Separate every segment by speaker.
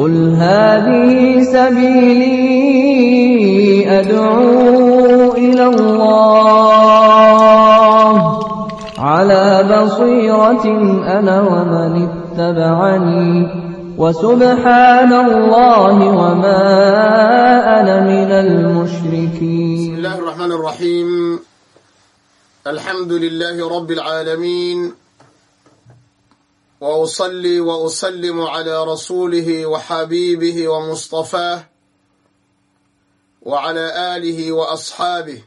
Speaker 1: قل هذه سبيلي أدعو إلى الله على بصيرة أنا ومن اتبعني وسبحان الله وما أنا من المشركين بسم
Speaker 2: الله الرحمن الرحيم الحمد لله رب العالمين وأصلي وأسلم على رسوله وحبيبه ومصطفاه وعلى آله وأصحابه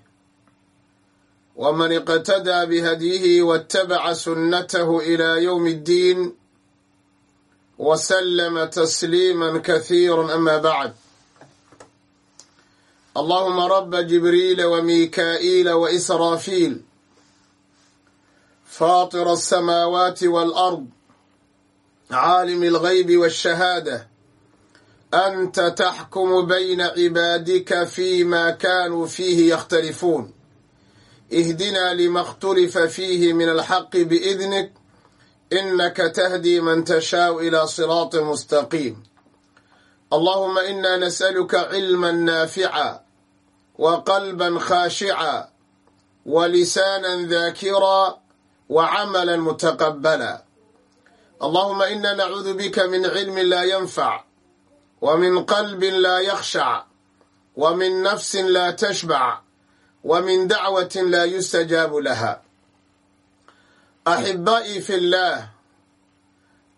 Speaker 2: ومن اقتدى بهديه واتبع سنته إلى يوم الدين وسلم تسليما كثيرا أما بعد اللهم رب جبريل وميكائيل وإسرافيل فاطر السماوات والأرض عالم الغيب والشهادة أنت تحكم بين عبادك فيما كانوا فيه يختلفون اهدنا لما اختلف فيه من الحق بإذنك إنك تهدي من تشاء إلى صراط مستقيم اللهم إنا نسألك علما نافعا وقلبا خاشعا ولسانا ذاكرا وعملا متقبلا allahuma ina nacuudu bika min cilmin laa yanfac wa min qalbin laa yakhshac wa min nafsin laa tashbac wa min dacwatin laa yustajaabu laha. Axibbaa'ii fi llaah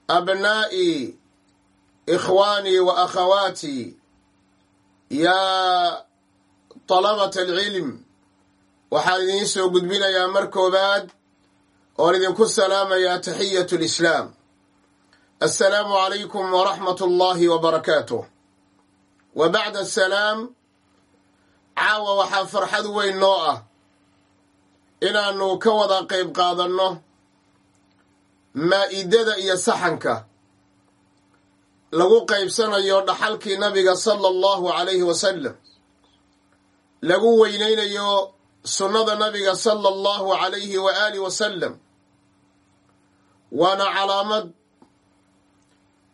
Speaker 2: abnaa'ii ikhwaanii wa akhawaatii yaa talabata alcilm waxaan idiin soo gudbinayaa mar koobaad oon idinku salaamayaa taxiyatu lislaam calaykum waraxmat ullaahi wabarakaatuh wa bacda asalaam caawa waxaa farxad weyn noo ah inaannu ka wada qayb qaadanno maa'idada iyo saxanka lagu qaybsanayo dhaxalkii nabiga sala allahu calayhi wasalam lagu weynaynayo sunnada nabiga sala allahu calayhi wa aalih wasalam waana calaamad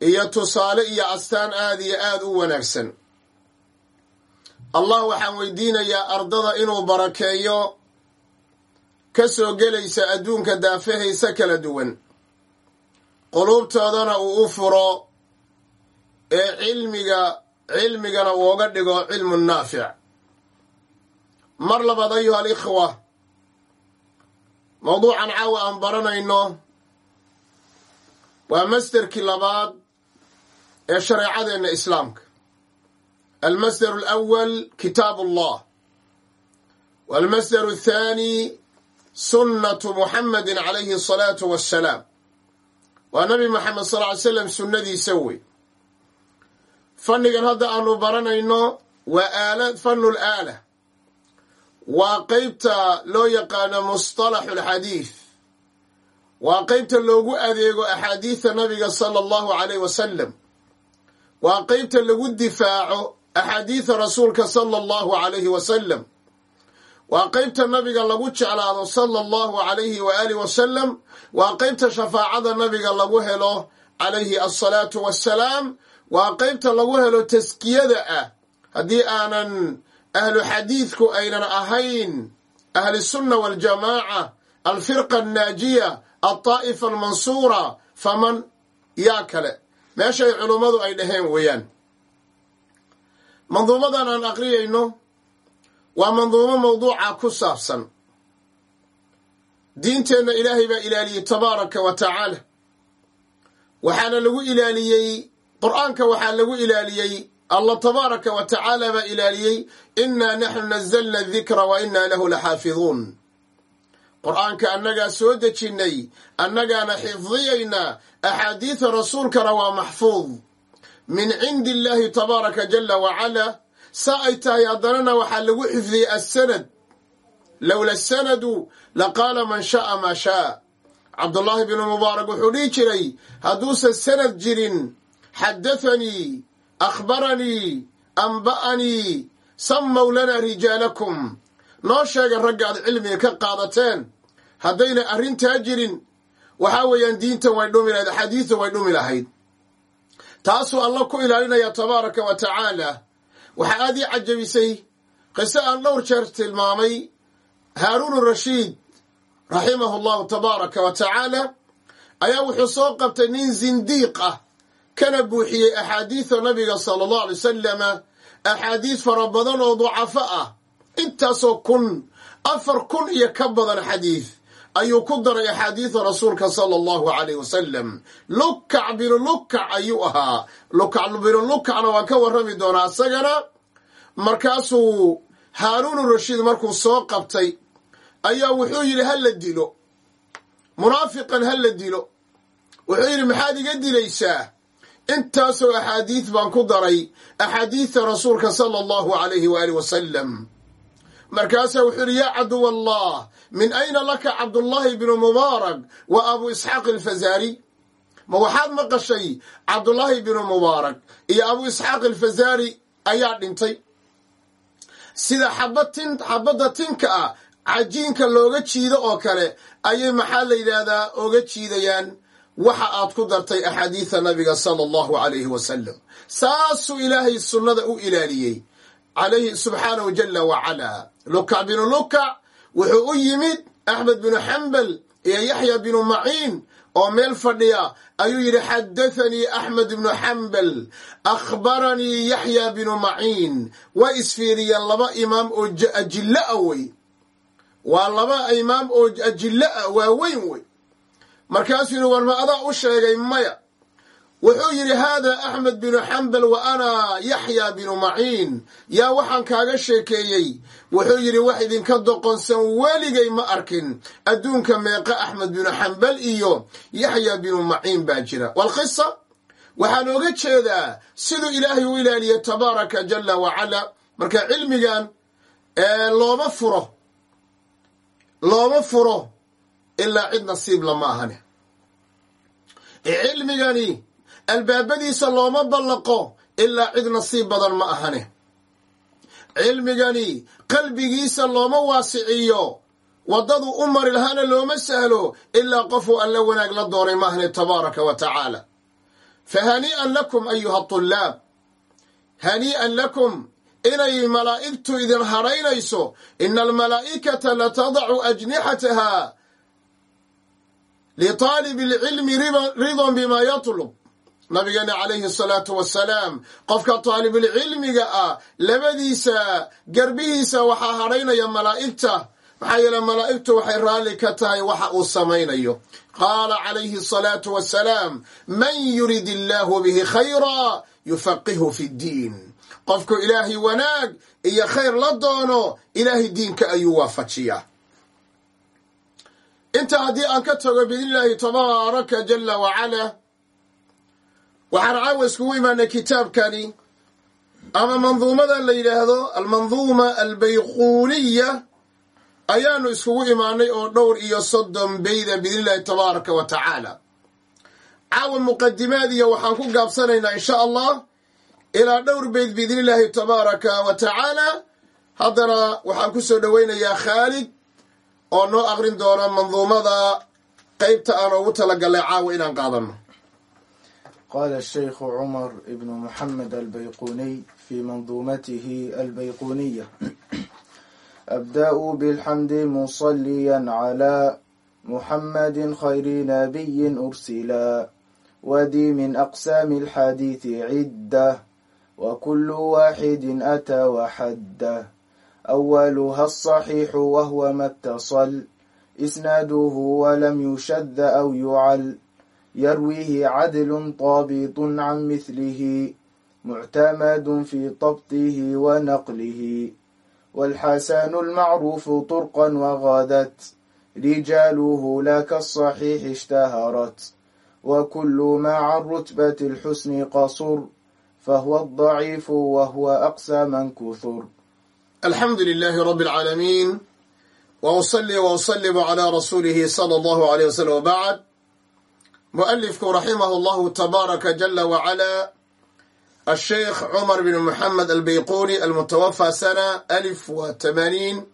Speaker 2: iyo tusaale iyo astaan aad iyo aad u wanaagsan. Allah waxaan weydiinayaa ardada inuu barakeeyo ka soo gelaysa adduunka daafahaysa kala duwan. Quluubtoodana uu u furo ee cilmiga cilmigana uuga dhigo cilmu naafic. Mar labaad ayuha alikhwa mawduucan caawa aan baranayno. Waa masderkii labaad ee shareecadeenna islaamka. Almasder alawal kitaab allah walmasder athaani sunnatu muxamedi calayhi asalaatu wassalaam waa nabi moxamed sal ly slam sunnadiisa wey. Fannigan hadda aanu baranayno waa fannu laala waa qeybta loo yaqaano mustalaxu alxadiid waa qeybta loogu adeego axaadiidta nabiga sala allahu calayh wasalam waa qeybta lagu difaaco axaadiida rasuulka sala allahu calayhi wasalam waa qeybta nabiga lagu jeclaado sala allahu calayhi wa aalih wasalam waa qeybta shafaacada nabiga lagu helo calayhi asalaatu wassalaam waa qeybta lagu helo taskiyada ah. Haddii aanan ahlu xadiidku aynan ahayn ahlisunna waljamaaca alfirqa annaajiya altaa'ifa almansuura faman yaa kale meeshay culummadu ay dhaheen weeyaan. Manduumadan aan aqriyayno waa manduumo mawduuca ku saabsan. Diinteenna ilaahay baa ilaaliyey tabaaraka wa tacaala. Waxaana lagu ilaaliyey qur'aanka waxaa lagu ilaaliyey allah tabaaraka wa tacaala baa ilaaliyey innaa naxnu nazalna adikra wa innaa lahu laxaafiduun. Qur'aanka annagaa soo dejinnay annagaana xifdiyaynaa axaadiida rasuulkana waa maxfuud. Min cindi illaahi tabaaraka jala wacalaa saa ay tahay haddanana waxaa lagu xifdiyey assanad. Lowla asanadu laqaala man sha'a maa shaa. Cabdullaahi bnu mubaarak wuxuu dhihi jiray hadduusan sanad jirin xaddathanii akhbaranii amba'anii sammow lanaa rijaalakum. Noo sheega ragga aad cilmiga ka qaadateen haddayna arrintaa jirin waxaa weeyaan diintan way dhumi lahayd axaadiidtan way dhumi lahayd. Taasuu alla ku ilaalinaya tabaaraka wa tacaala. Waxaa aad ii cajabisay qiso aan dhowr jeer tilmaamay. Haaruun rashiid raximahu allahu tabaaraka wa tacaala ayaa wuxuu soo qabtay nin zindiiq ah. Kana buuxiyey axaadiida nabiga sala allahu alay wasalama axaadiid fara badan oo ducafo ah. Intaasoo kun afar kun iyo ka badan xadiid ayuu ku daray axaadiida rasuulka sala allahu alayh wasalam lukac binu lukac ayuu ahaa. Lukac binu lukacna waan ka warrami doonaa isagana markaasuu haaruunu rashiid markuu soo qabtay ayaa wuxuu yidhi ha la dilo. Munaafiqan ha la dilo. Wuxuu yidhi maxaad iga dilaysaa? Intaasoo axaadiid baan ku daray axaadiidta rasuulka sala allahu alayhi waaalih wasalam markaasaa wuxuu yidhi yaa caduw allah min ayna laka cabdullaahi bnu mubaarak wa abu isxaaq alfazaari ma waxaad maqashay cabdullaahi bnu mubaarak iyo abu isxaaq alfazaari ayaa dhintay sida xabadda tinka ah cajiinka looga jiido oo kale ayay maxaa la yidhaahdaa oga jiidayaan waxa aad ku dartay axaadiida nabiga sala allahu alayhi wasalam saasuu ilaahay sunnada u ilaaliyey calayhi subxaanahu jala wacalaa lukac binu lukac wuxuu u yimid axmed binu xambal iyo yaxya binu maciin oo meel fadhiya. Ayuu yidhi xadathanii axmed bnu xambal akhbaranii yaxya binu maciin. Waa isfiiriyeen laba imaam oo ajilla a wey. Waa laba imaam oo ajilla a waaweyn wey. Markaasuu yidhi war ma adaa u sheegay maya wuxuu yidhi haadaa axmed binu xambal wa ana yaxya binu maciin. Yaa waxaan kaaga sheekeeyey. Wuxuu yidhi wax idinka doqonsan weligay ma arkin. Adduunka meeqa axmed binu xambal iyo yaxya binu maciin baa jira. Walqisa waxaan oga jeedaa siduu ilaahay u ilaaliye tabaaraka jala wacala marka cilmigan looma furo. Looma furo ilaa cid nasiib lama ahane. Cilmigani albaabadiisa looma ballaqo ilaa cid nasiib badan ma ahane cilmigani qalbigiisa looma waasiciyo. Waddadu u mari lahaana looma sahlo ilaa qofuu alla wanaag la doonay ma ahane tabaaraka wa tacaala. Fa hanii'an lakum ayuha tulaab hanii'an lakum inay malaa'igtu idin hadhaynayso ina almalaa'ikata latadacu ajnixataha liطaalibi اlcilmi ridan bima yatlub nabigeena calayhi asalaatu wasalaam qofka taalibulcilmiga ah labadiisa garbihiisa waxaa hadhaynaya malaa'igta. Maxaa yeele malaa'igtu waxay raalli ka tahay waxa uu samaynayo. Qaala calayhi asalaatu wasalaam man yurid illaahu bihi khayraa yufaqihu fi ddiin qofku ilaahay wanaag iyo khayr la doono ilaahay diinka ayuu waafajiyaa. Intaa haddii aan ka tago biidni tabaaraka jala wacalaa waxaan caawa iskugu imaanay kitaabkani ama manduumadan la yidhaahdo almanduuma albayquuniya ayaanu iskugu imaanay oo dhowr iyo soddon beyda biidnillahi tabaaraka wa tacaala. Caawa muqadimaadiya waxaan ku gaabsanaynaa insha allah ilaa dhowr beyd biidnillaahi tabaaraka wa tacaala. Haddana waxaan ku soo dhoweynayaa khaalid oo noo aqrin doona manduumada qeybta aan ugu talagalnay caawa inaan qaadano
Speaker 3: قال الشيخ عمر بن محمد البيقوني في منظومته البيقونية أبدأ بالحمد مصليا على محمد خير نبي أرسلا ودي من أقسام الحديث عدة وكل واحد أتى وحده أولها الصحيح وهو ما اتصل إسناده ولم يشذ أو يعل يرويه عدل طابط عن مثله معتمد في طبطه ونقله والحسن المعروف طرقا وغادت رجاله لا كالصحيح اشتهرت وكل مع رتبة الحسن قصر فهو الضعيف وهو أقسى من كثر
Speaker 2: alxamdu lilaahi rabi alcaalamiin wa usalli wa usalimu calaa rasuulihi sala allahu aleyh wasalam wabacd mu'alifku raximahu allahu tabaaraka jala wacala asheikh cumar bn moxamed albayquni almutawafa sana alif wa tamaaniin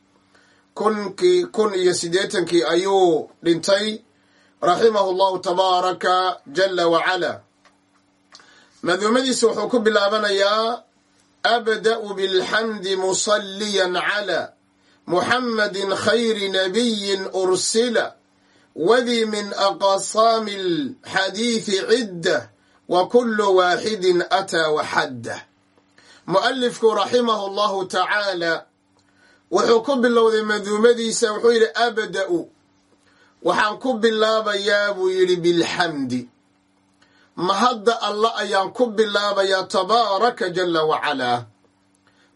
Speaker 2: kunkii kun iyo siddeetankii ayuu dhintay. Raximahu allahu tabaaraka jala wacala manduumadiisa wuxuu ku bilaabanayaa abda'u bilxamdi musalliyan cala muxammadin khayri nabiyin ursila wadii min aqsaami alxadiidi ciddah wa kullu waaxidin ataa waxaddah mu'alifku raximahu allahu tacaala wuxuu ku bilowday manduumadiisa wuxuu yidhi abda'u waxaan ku bilaabayaa buu yidhi bilxamdi mahadda alla ayaan ku bilaabayaa tabaaraka jala wacalaa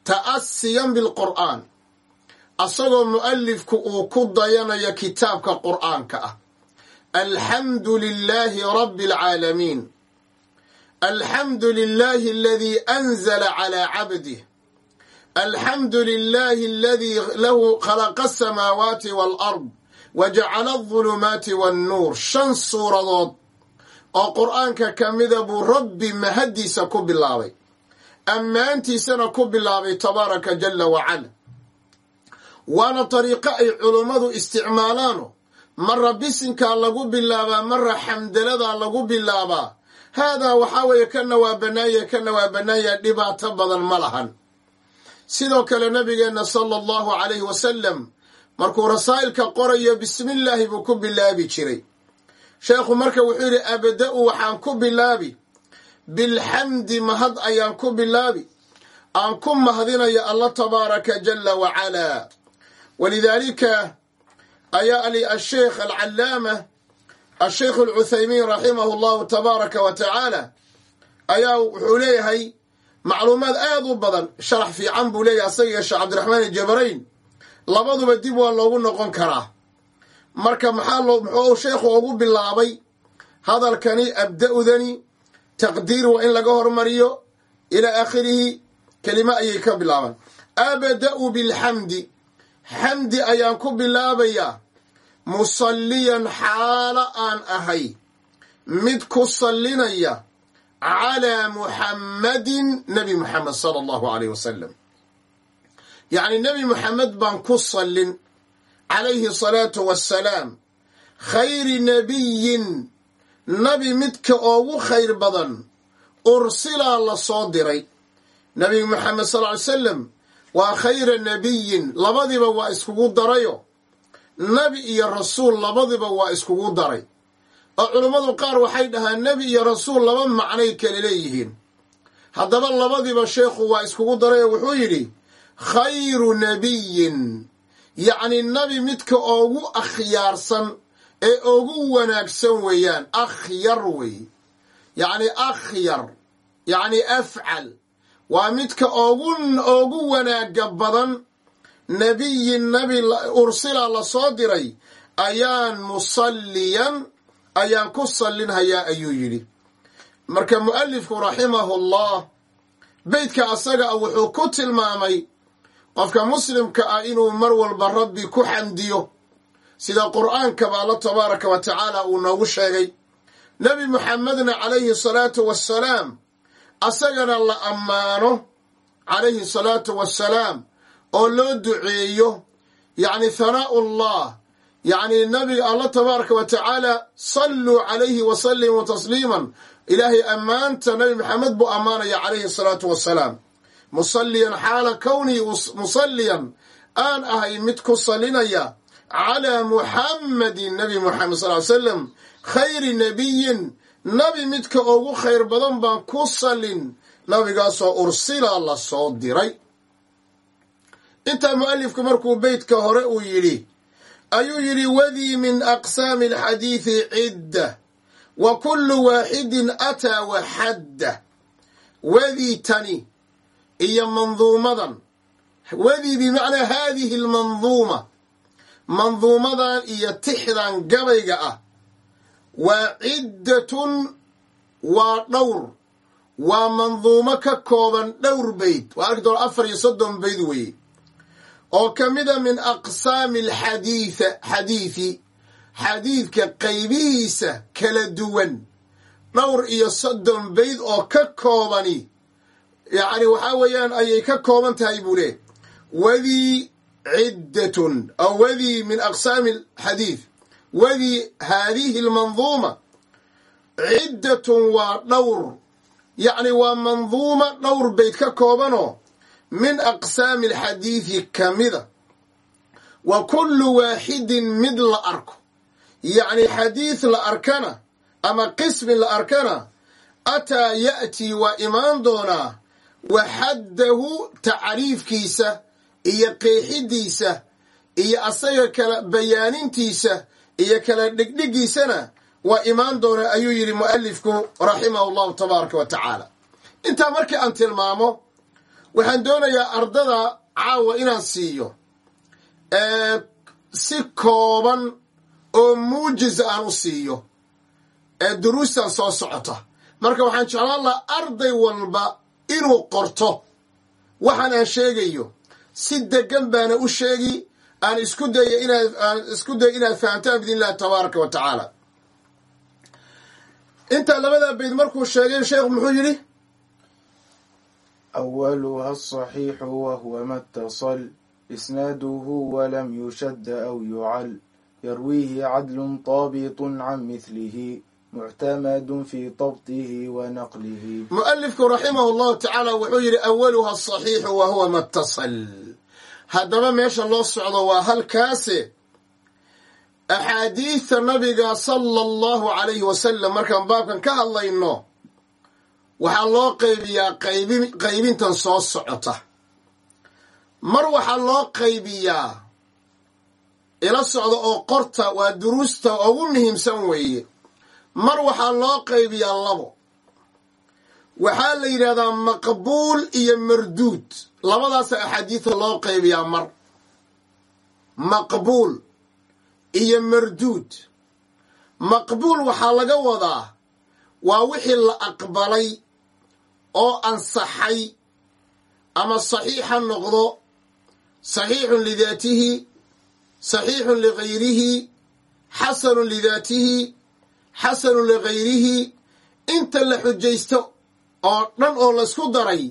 Speaker 2: ta'asiyan bilqur'aan asagoo mu'alifku uu ku dayanayo kitaabka qur'aanka ah. Alxamdu lilaahi rabbi alcaalamiin alxamdu lilaahi aladii anzala calaa cabdih alxamdu lilaahi aladii lahu khalaqa asamaawaati waalard wa jacala aldulumaati wannuur shan suuradood oo qur'aanka ka mida buu rabbi mahaddiisa ku bilaabay. Ammaantiisana ku bilaabay tabaaraka jala wacala waana dariiqo ay culummadu isticmaalaano. Marra bisinkaa lagu bilaabaa marra xamdaladaa lagu bilaabaa. Haadaa waxaa weeye kana waa bannaaya kana waa bannaaya dhibaato badan ma lahan. Sidoo kale nabigeenna sala allahu calayhi wasalam markuu rasaa'ilka qorayo bismillaahi buu ku bilaabi jiray. Sheekhu marka wuxuu yidhi abda'u waxaan ku bilaabi. Bilxamdi mahad ayaan ku bilaabi. Aan ku mahadinayo alla tabaaraka jala wacalaa walidaalika ayaa ali asheikh alcallaama asheikh alcuthaymiin raximahu allahu tabaaraka wa tacaala ayaa wuxuu leeyahay macluumaad aad u badan sharax fiican buu leeyahay asaga iyo sheekh cabdiraxmaan iljabarayn labaduba dib waa loogu noqon karaa marka maxaa loo muxuu sheekhu ugu bilaabay hadalkani abda'udani taqdiir waa in laga hormariyo ilaa aakhirihi kelimo ayay ka bilaaban abda'u bilxamdi xamdi ayaan ku bilaabayaa musalliyan xaalo aan ahay. Mid ku sallinaya calaa muxammadin nebi muxamed sala allahu alayh wasalam yacni nebi muxamed baan ku sallin calayhi asalaatu wassalaam. Khayri nebiyin nabi midka oogu khayr badan ursilaa la soo diray. Nebi moxamed sal ly salam waa khayra nebiyin labadiba waa iskugu darayo. Nebi iyo rasuul labadiba waa iskugu daray. Oo culummadu qaar waxay dhahaan nebi iyo rasuul laba macnay kale leeyihiin. Haddaba labadiba sheekhu waa iskugu daray oo wuxuu yidhi khayru nebiyin yacni nebi midka oogu akhyaarsan ee ugu wanaagsan weeyaan akhyar wey. Yacni akhyar yacni afcal waa midka ogu wanaaga badan. Nebiyin nebi ursila la soo diray ayaan musalliyan ayaan ku sallinhayaa ayuu yidhi. Marka mu'alifku raximahullah asaga a wuxuu ku tilmaamay qofka muslimka ah inuu mar walba rabbi ku xamdiyo. Sida qur'aankaba alla tabaaraka wa tacaala uu noogu sheegay. Nebi muxamedna calayhi salaatu wassalaam asagana la ammaano calayhi salaatu wassalaam oo loo duceeyo yacni hanaa'u llah yacni nabiga alla tabaaraka wa tacaala salluu calayhi wasallimuu tasliiman. Ilaahay ammaanta nebi maxamed buu ammaanaya calayhi salaatu wassalaam. Musalliyan xaala kownii musalliyan aan ahay mid ku sallinaya calaa muxammadin nebi muxamed sal ly salam khayri nebiyin nabi midka ugu khayr badan baan ku sallin nabigaasoo ursila la soo diray. Intaa mu'alifku markuu beytka hore uu yidhi ayuu yidhi wadii min aqsaami alxadiidi cidda wa kullu waaxidin ataa waxadda wadii tani iyo manduumadan. Wadii bimacnaa haadihi almanduuma. Manduumadan iyo tixdan gabayga ah waa ciddatun waa dhowr. Waa manduumo ka kooban dhowr beyd waa arki doona afar iyo soddon beyd weeye. Oo ka mida min aqsaami alxadiitha xadiidi xadiidka qaybihiisa kala duwan. Dhowr iyo soddon beyd oo ka koobani. Yacni waxaa weeyaan ayay ka kooban tahay buu leeh wadii ciddatun aw wadii min aqsaami alxadiid wadii haadihi almanduuma ciddatun waa dhowr yacni waa manduuma dhowr bayd ka koobanoo min aqsaami alxadiidi ka mida wa kullu waaxidin mid la arko yacni xadiid la arkana ama qismi la arkana ataa ya'tii waa imaan doonaa wa xaddahu tacriifkiisa iyo qeexidiisa iyo asaga kala bayaanintiisa iyo kala dhigdhigiisana waa imaan doonaa ayuu yidhi mu'alifku raximahu allahu tabaaraka wa tacaala. Intaa markii aan tilmaamo waxaan doonayaa ardada caawa inaan siiyo si kooban oo muujisa aan u siiyo ee duruustan soo socota. Marka waxaan jeclaan lahaa arday walba inuu qorto. Waxaan aan sheegayo si degan baana u sheegi aan isku dayo inaad aan isku dayo inaad fahamtaan biidn illahi tabaaraka wa tacaala. Intaa labada bayd markuu sheegay sheekhu muxuu yidhi
Speaker 3: awaluha asaxiixu wahuwa matasal isnaaduhu walam yushadda aw yucal yarwiihi cadlun taabitun can midlihi muctamadun fii dabtihi wa naqlihi.
Speaker 2: Mualifku raximahu llahu tacaala wuxuu yidhi awaluha asaxiixu wa matasal haddaba meesha loo socdo waa halkaase axaadiidta nabiga sala allahu calayhi wasalam markaan baabkan ka hadlayno waxaa loo qaybiyaa qaybi qaybintan soo socota. Mar waxaa loo qaybiyaa ila socda oo qorta waa duruusta ugu muhiimsan weeye. Mar waxaa loo qaybiyaa labo waxaa la yidhahdaa maqbuul iyo marduud. Labadaasa axaadiida loo qaybiyaa mar. Maqbuul iyo marduud. Maqbuul waxaa laga wadaa waa wixii la aqbalay oo ansaxay ama saxiix ha noqdo saxiixun lidaatihi saxiixun ligayrihi xasanun lidaatihi xasanun ligayrihi inta la xujaysto oo dhan oo laysku daray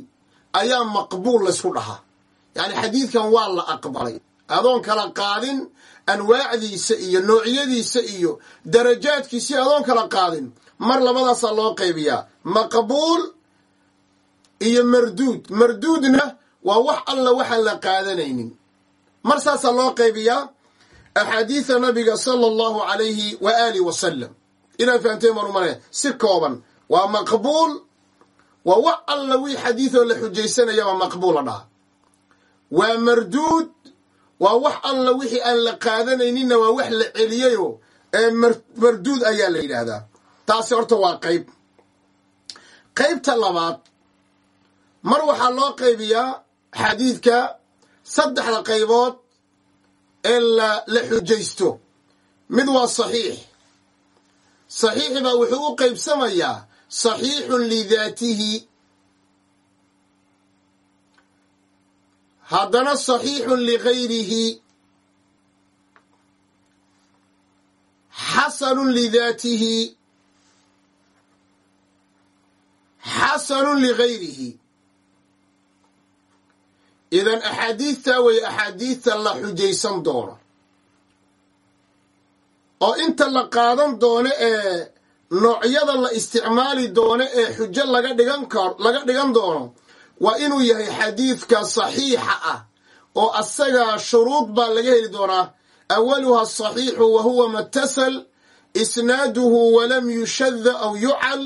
Speaker 2: ayaa maqbuul laysku dhahaa. Yacni xadiidkan waa la aqbalay. Adoon kala qaadin anwaacdiisa iyo noocyadiisa iyo darajaadkiisii adoon kala qaadin mar labadaasaa loo qaybiyaa. Maqbuul iyo marduud. Marduudna waa wax alla waxaan la qaadanaynin. Mar saasaa loo qaybiyaa axaadiida nabiga sala allahu calayhi wa aalih wasalam inaad fahamteen baan umalaya si kooban. Waa maqbuul waa wax alla wii xadiidoo la xujaysanayaba maqbuula dhaha. Waa marduud waa wax alla wixii aan la qaadanayninna waa wax la celiyayo ee marduud ayaa la yidhaahdaa. Taasi horta waa qayb. Qaybta labaad mar waxaa loo qaybiyaa xadiidka saddexda qaybood ee la la xujaysto. Mid waa saxiix. Saxiixi baa wuxuu u qaybsamayaa saxiixun lidaatihi haddana saxiixun ligayrihi xasanun lidaatihi xasanun ligayrihi idan axaadiidtaa way axaadiidta la xujaysan doono oo inta la qaadan doono ee noocyada la isticmaali doono ee xujo laga dhigan kar laga dhigan doono waa inuu yahay xadiidka saxiixa ah oo asagaa shuruud baa laga heli doonaa. Awaluha asaxiixu wa huwa matasal isnaaduhu walam yushada aw yucal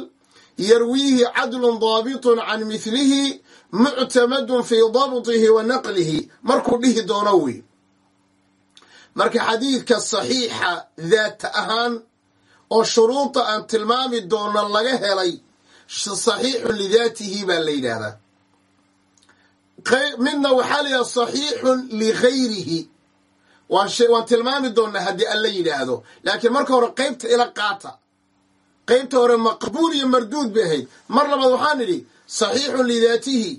Speaker 2: yarwiihi cadlun daabitun can mihlihi muctamadun fii dabtihi wa naqlihi. Markuu dhihi doono wey marka xadiidka saxiixa daata ahaan oo shuruuda aan tilmaami doono laga helay saxiixun lidaatihi baa la yidhaahdaa. Midna waxaa la yidhahda saxiixun ligayrihi waan tilmaami doonaa haddii alla yidhaahdo. Laakiin marka hore qaybta ila qaata. Qaybta hore maqbuul iyo marduud bay ahayd. Mar labaad waxaan idhi saxiixun lidaatihi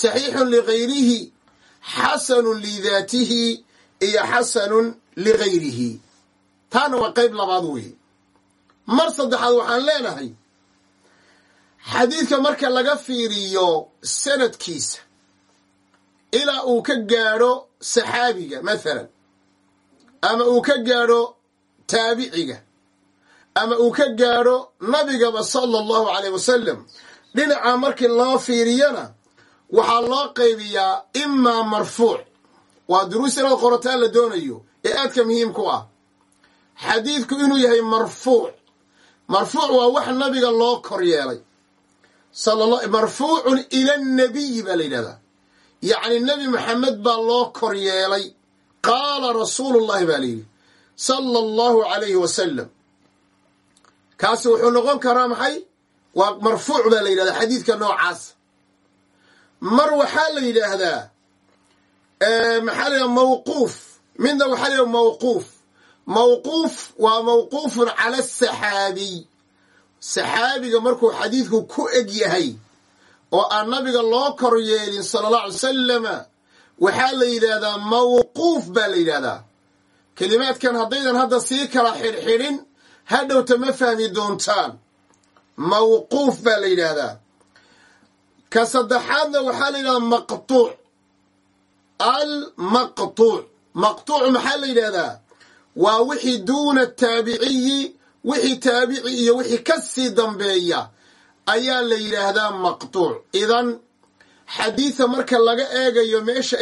Speaker 2: saxiixun ligayrihi xasanun lidaatihi iyo xasanun ligayrihi taana waa qayb labaad weeye mar saddexaad waxaan leenahay xadiidka marka laga fiiriyo sanadkiisa ilaa uu ka gaadho saxaabiga mathalan ama uu ka gaadho taabiciga ama uu ka gaadho nabigaba sala allahu caleyh wasalam dhinaca markii loo fiiriyana waxaa loo qaybiyaa imaa marfuuc. Waa duruus inaad qorataan la doonayo ee aadka muhiimku ah. Xadiidku inuu yahay marfuuc marfuuc waa wax nabiga loo kor yeelay. Marfuucun ila annabiyi baa la yidhahdaa. Yacni nebi maxamed baa loo kor yeelay. Qaala rasuulullahi baa la yidhi sala allahu calayhi wasalam kaasi wuxuu noqon karaa maxay? Waa marfuuc baa la yidhahdaa xadiidka noocaas. Mar waxaa la yidhaahdaa maxaa la yidhahda mawquuf. Midna waxaa la yidhahda mawquuf mawquuf waa mawquufun cala asaxaabiy saxaabiga markuu xadiidku ku eg yahay oo aan nabiga loo kor yeelin sala allahu alay salama waxaa la yidhaahdaa mawquuf baa la yidhahdaa kelimaadkan haddaydan hadda sii kala xidhxidhin hadhowta ma fahmi doontaan. Mawquuf baa la yidhaahdaa. Ka saddexaadna waxaa la yidhahdaa maqtuuc almaqtuuc maqtuuc maxaa la yidhahdaa waa wixii duuna taabiciyi wixii taabici iyo wixii ka sii dambeeya ayaa la yidhaahdaa maqtuuc. Idan xadiida marka laga eegayo meesha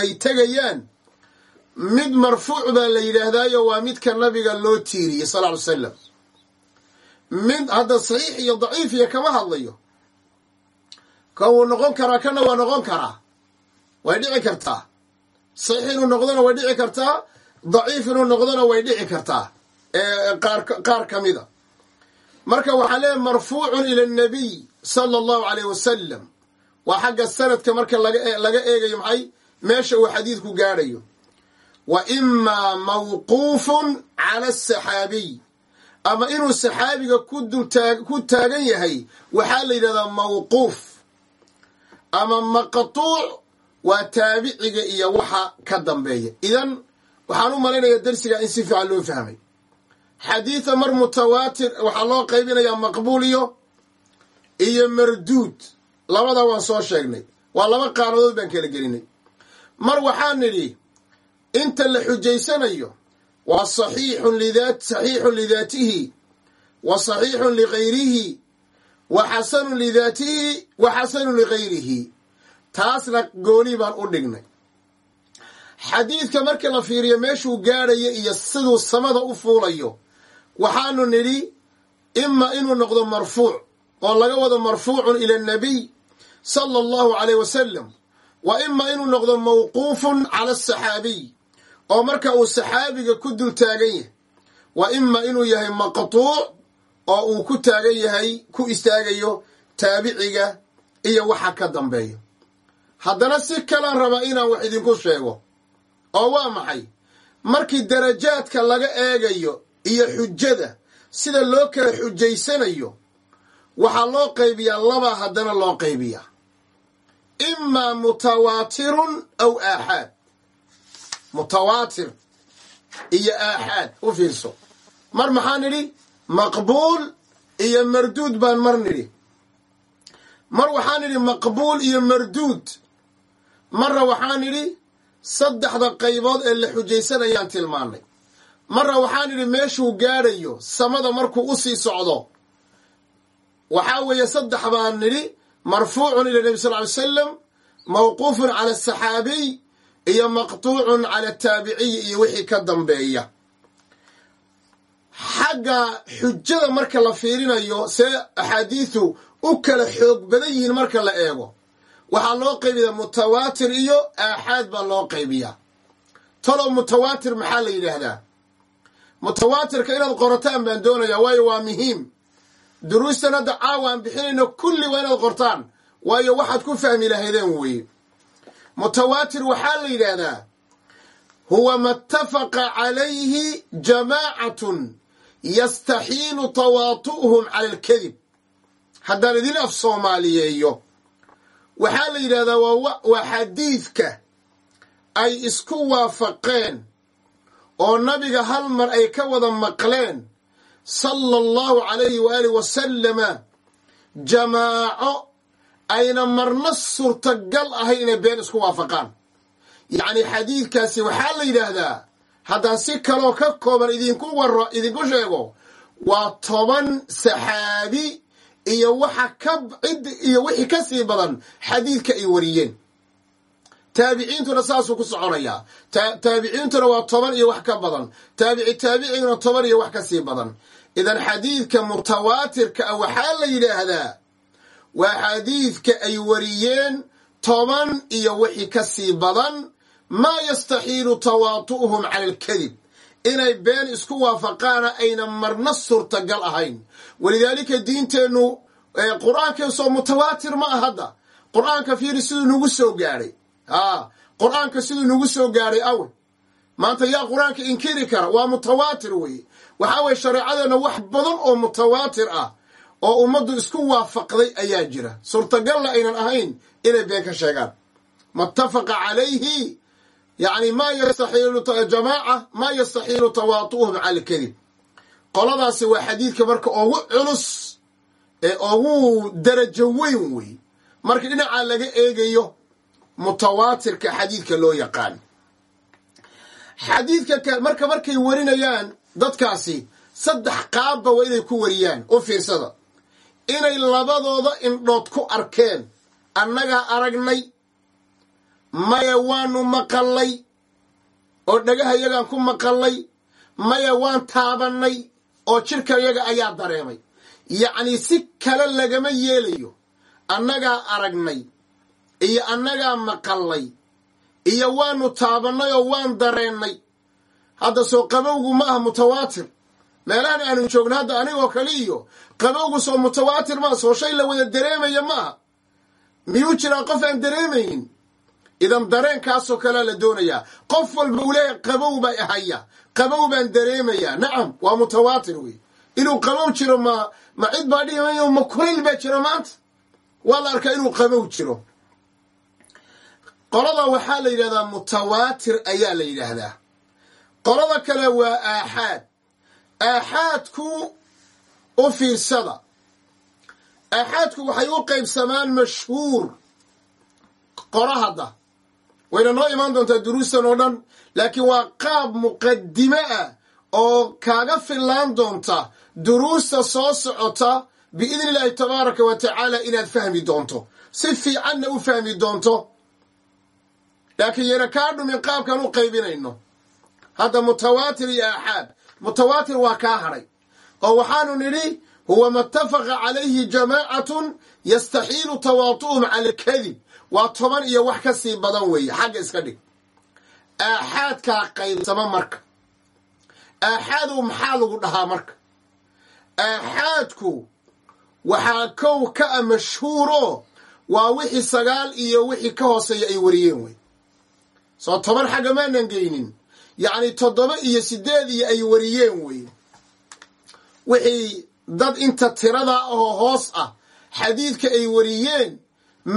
Speaker 2: ay tegayaan mid marfuuc baa la yidhaahdaayo waa midka nabiga loo tiiriyey sal ly salam mid hadda saxiix iyo daciif iyo kama hadlayo kan wuu noqon karaa kana waa noqon karaa. Way dhici kartaa. Saxiix inuu noqdona way dhici kartaa daciif inuu noqdona way dhici kartaa. Qaar ka mida. Marka waxaa leeyahy marfuucun ila annabiy sala allahu alayh wasalam waa xagga sanadka marka laga eegayo maxay? Meesha uu xadiidku gaadhayo. Wa imaa mawquufun cala asaxaabiy ama inuu saxaabiga ku taagan yahay waxaa la yidhahdaa mawquuf. Ama maqtuuc waa taabiciga iyo waxa ka dambeeya. Idan waxaan u malaynayaa darsigaa in si fiican loo fahmay. Xadiida mar mutawaatir waxaa loo qaybinayaa maqbuul iyo iyo marduud. Labada waan soo sheegnay. Waa laba qaanadood baan kala gelinay. Mar waxaan nidhi inta la xujaysanayo waa saxiixun saxiixun lidaatihi wa saxiixun ligayrihi wa xasanun lidaatihi wa xasanun ligayrihi taasna gooni baan u dhignay xadiidka marka la fiiriyo meeshuu gaadhayo iyo siduu samada u fuulayo waxaanu nidhi ima inuu noqdo marfuuc oo laga wado marfuucun ila annabiy sala allahu calayh wasalam wa ima inuu noqdo mawquufun cala asaxaabiy oo marka uu saxaabiga ku dul taagan yahay wa ima inuu yahay maqtuuc oo uu ku taagan yahay ku istaagayo taabiciga iyo waxa ka dambeeyo. Haddana si kalaan rabaa inaan wax idinku sheego oo waa maxay? Markii darajaadka laga eegayo iyo xujada sida loo kala xujaysanayo waxaa loo qaybiyaa labaa haddana loo qaybiyaa. Imaa mutawaatirun aw aaxaad. Mutawaatir iyo aaxaad u fiirso. Mar maxaa nidhi? Maqbuul iyo marduud baan mar nidhi. Mar waxaa nidhi maqbuul iyo marduud. Marra waxaan nidhi saddexda qaybood ee la xujaysanayaan tilmaannay marra waxaan idhi meeshuu gaadhayo samada markuu u sii socdo waxaa weeye saddex baan nidhi marfuucun ila nebi sal ly salam mawquufun cala asaxaabiy iyo maqtuucun cala ataabiciyi iyo wixii ka dambeeya. Xagga xujada marka la fiirinayo see axaadiidu u kala xoog badan yihiin marka la eego waxaa loo qaybiyaa mutawaatir iyo aaxaad baa loo qaybiyaa. Talow mutawaatir maxaa la yidhaahdaa? Mutawaatirka inaad qorataan baan doonayaa waayo waa muhiim. Duruustan hadda caawa aan bixinayno kulli waa inaad qortaan. Waayo waxaad ku fahmi lahaydeen weeye. Mutawaatir waxaa la yidhaahdaa huwa ma اtafaqa calayhi jamaacatun yastaxiilu tawaatu'uhum cala alkadib. Haddaan idin af soomaaliyeeyo waxaa la yidhahdaa waa xadiidka ay isku waafaqeen oo nabiga hal mar ay ka wada maqleen sala allahu calayhi waaalih wasalama jamaaco ayna marna suurtagal ahayn inay been isku waafaqaan. Yacni xadiidkaasi waxaa la yidhaahdaa haddaan si kaloo ka kooban idinku waro idinku sheego waa toban saxaabi iyo waxa ka cid iyo wixii ka sii badan xadiidka ay wariyeen. Taabiciintuna saasuu ku soconayaa. Taabiciintuna waa toban iyo wax ka badan. Taabici taabiciguna toban iyo wax ka sii badan. Idan xadiidka mutawaatirka ah waxaa la yidhaahdaa waa xadiidka ay wariyeen toban iyo wixii ka sii badan maa yastaxiilu tawaatu'uhum cala alkadib inay been isku waafaqaana ayna marna suurtagal ahayn. Walidaalika diinteennu qur'aankeesoo mutawaatir ma ah hadda. Qur'aanka fiiri siduu nagu soo gaadhay a qur'aanka siduu nagu soo gaadhay awe. Maanta yaa qur'aanka inkiri kara waa mutawaatir weeye. Waxaa weye shareecadeenna wax badan oo mutawaatir ah oo ummaddu isku waafaqday ayaa jira. Suurtagalla aynan ahayn inay been ka sheegaan. Matafaqa calayhi yani maa yastaxiilu jamaaca maa yastaxiilu tawaatu'uhum cala alkadib qoladaasi waa xadiidka marka ugu culus ee ugu darajo weyn wey marka dhinacaa laga eegayo mutawaatirka xadiidka loo yaqaan. Xadiidka marka markay warinayaan dadkaasi saddex qaabba waa inay ku wariyaan u fiirsada. Inay labadooda indhood ku arkeen annagaa aragnay maya waanu maqallay oo dhagahayagaan ku maqallay maya waan taabannay oo jidhkayaga ayaa dareemay. Yacnii si kale lagama yeelayo annagaa aragnay iyo annagaa maqallay iyo waanu taabannay oo waan dareennay. Hadda soo qabowgu ma aha mutawaatir. Meelahan aanu joogno hadda anigoo kale iyo qabowgu soo mutawaatir maa soo shay la wada dareemaya ma aha. Miyuu jiraa qof aan dareemaynin idan dareenkaasoo kalea la doonayaa qof walba uu leeyahay qabow baa ahaya. Qabow baan dareemayaa. Nacam waa mutawaatir wey inuu qabow jiro ma ma cid baa dhihimayo ma kulayl baa jira maanta? Waa la arkaa inuu qabow jiro. Qolada waxaa la yidhahdaa mutawaatir ayaa la yidhaahdaa. Qolada kale waa aaxaad. Aaxaadku u fiirsada aaxaadku waxay u qaybsamaan mashhuur. Qora hadda wayna noo imaan doontaa duruustan oo dhan laakiin waa qaab muqadime ah oo kaaga fillaan doonta duruusta soo socota biidni illaahi tabaaraka wa tacaala inaad fahmi doonto si fiicanna u fahmi doonto. Laakiin yana kaa dhumin qaabkan u qaybinayno. Hadda mutawaatir iyo aaxaad mutawaatir waa kaa hadhay oo waxaanu nidhi huwa ma itafaqa calayhi jamaacatun yastaxiilu tawaatu'uhum cala alkadib waa toban iyo wax ka sii badan weeye. Xagga iska dhig. Aaxaadkaa qaybsama marka. Aaxaadow maxaa lagu dhahaa marka? Aaxaadku waxaa kow ka a mashhuuro. Waa wixii sagaal iyo wixii ka hooseeya ay wariyeen wey soo toban xagga maanan geynin. Yacni toddoba iyo siddeed iyo ay wariyeen wey wixii dad inta tirada ahoo hoos ah xadiidka ay wariyeen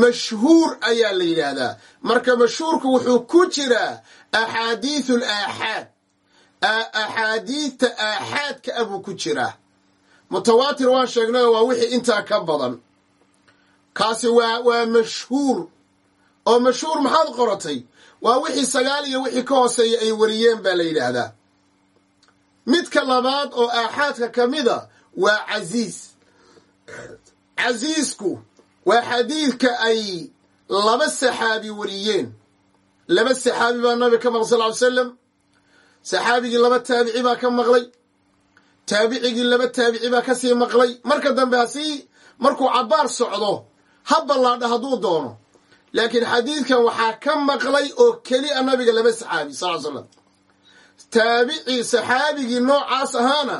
Speaker 2: mashhuur ayaa la yidhaahdaa. Marka mashhuurku wuxuu ku jiraa axaadiidu alaaxaad axaadiidta aaxaadka ah buu ku jiraa. Mutawaatir waan sheegnay waa wixii intaa ka badan. Kaasi waa waa mashhuur. Oo mashhuur maxaad qoratay? Waa wixii sagaal iyo wixii ka hooseeya ay wariyeen baa la yidhaahdaa. Midka labaad oo aaxaadka ka mida waa casiis casiisku waa xadiidka ay laba saxaabi wariyeen. Laba saxaabi baa nabiga ka maqlay sal ly slam saxaabigii laba taabici baa ka maqlay. Taabicigii laba taabici baa ka sii maqlay. Marka dambe hasii markuu cabbaar socdo ha ballaadha hadduu doono. Laakiin xadiidkan waxaa ka maqlay oo keliya nabiga laba saxaabi sal slam taabici saxaabigii noocaas ahaana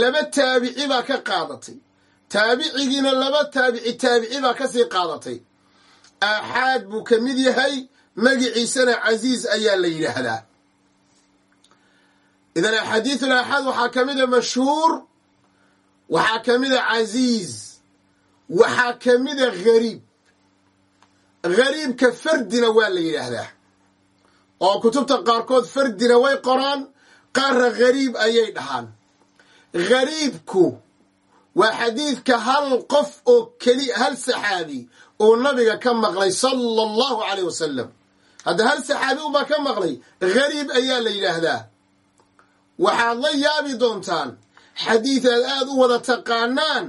Speaker 2: laba taabici baa ka qaadatay taabicigiina laba taabici taabici baa ka sii qaadatay. Aaxaad buu ka mid yahay magiciisana casiis ayaa la yidhaahdaa. Idan axaadiisul aaxaad waxaa ka mida mashhuur waxaa ka mida casiiz waxaa ka mida hariib hariibka fardina waa la yidhaahdaa. Oo kutubta qaarkood fardina way qoraan qaarra hariib ayay dhahaan. Hariibku waa xadiidka hal qof oo keliya hal saxaabi uu nabiga ka maqlay sala allahu caleyh wasalam hadda hal saxaabi unbaa ka maqlay hariib ayaa la yidhaahdaa. Waxaad la yaabi doontaan xadiid aad aad u wada taqaanaan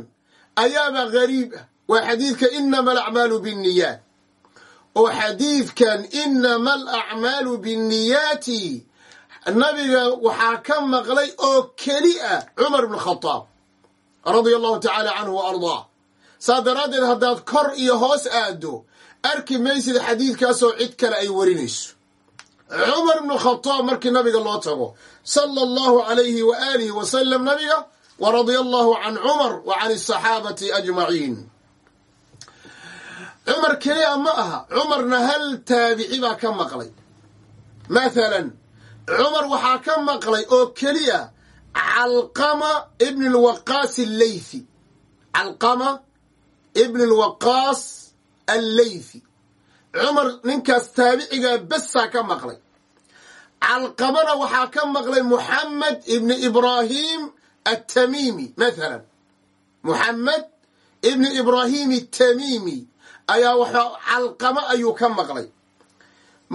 Speaker 2: ayaaba gariib ah. Waa xadiidka inama alacmaalu binniyaat. Oo xadiidkan inama alacmaalu binniyaati. Nabiga waxaa ka maqlay oo keli ah cumar ibn khadaab radia allahu tacaala canhu wa ardaa. Saa daraaddeed haddaad kor iyo hoos aaddo arki maysid xadiidkaasoo cid kale ay warinayso. Cumar ibnu khadaab markii nabiga loo tago sala allahu alayhi wa aalihi wasalam nabiga wa radia allahu can cumar wa can asaxaabati ajmaciin. Cumar keliya ma aha? Cumarna hal taabici baa ka maqlay. Mathalan cumar waxaa ka maqlay oo keliya calqama ibn lwaqaas alleythi calqama ibn lwaqaas alleythi cumar ninkaas taabicigaa bessaa ka maqlay. Calqamana waxaa ka maqlay muxamed ibni ibraahim atamiimi mathalan. Muxamed ibni ibraahim atamiimi ayaa waxaa calqamo ayuu ka maqlay.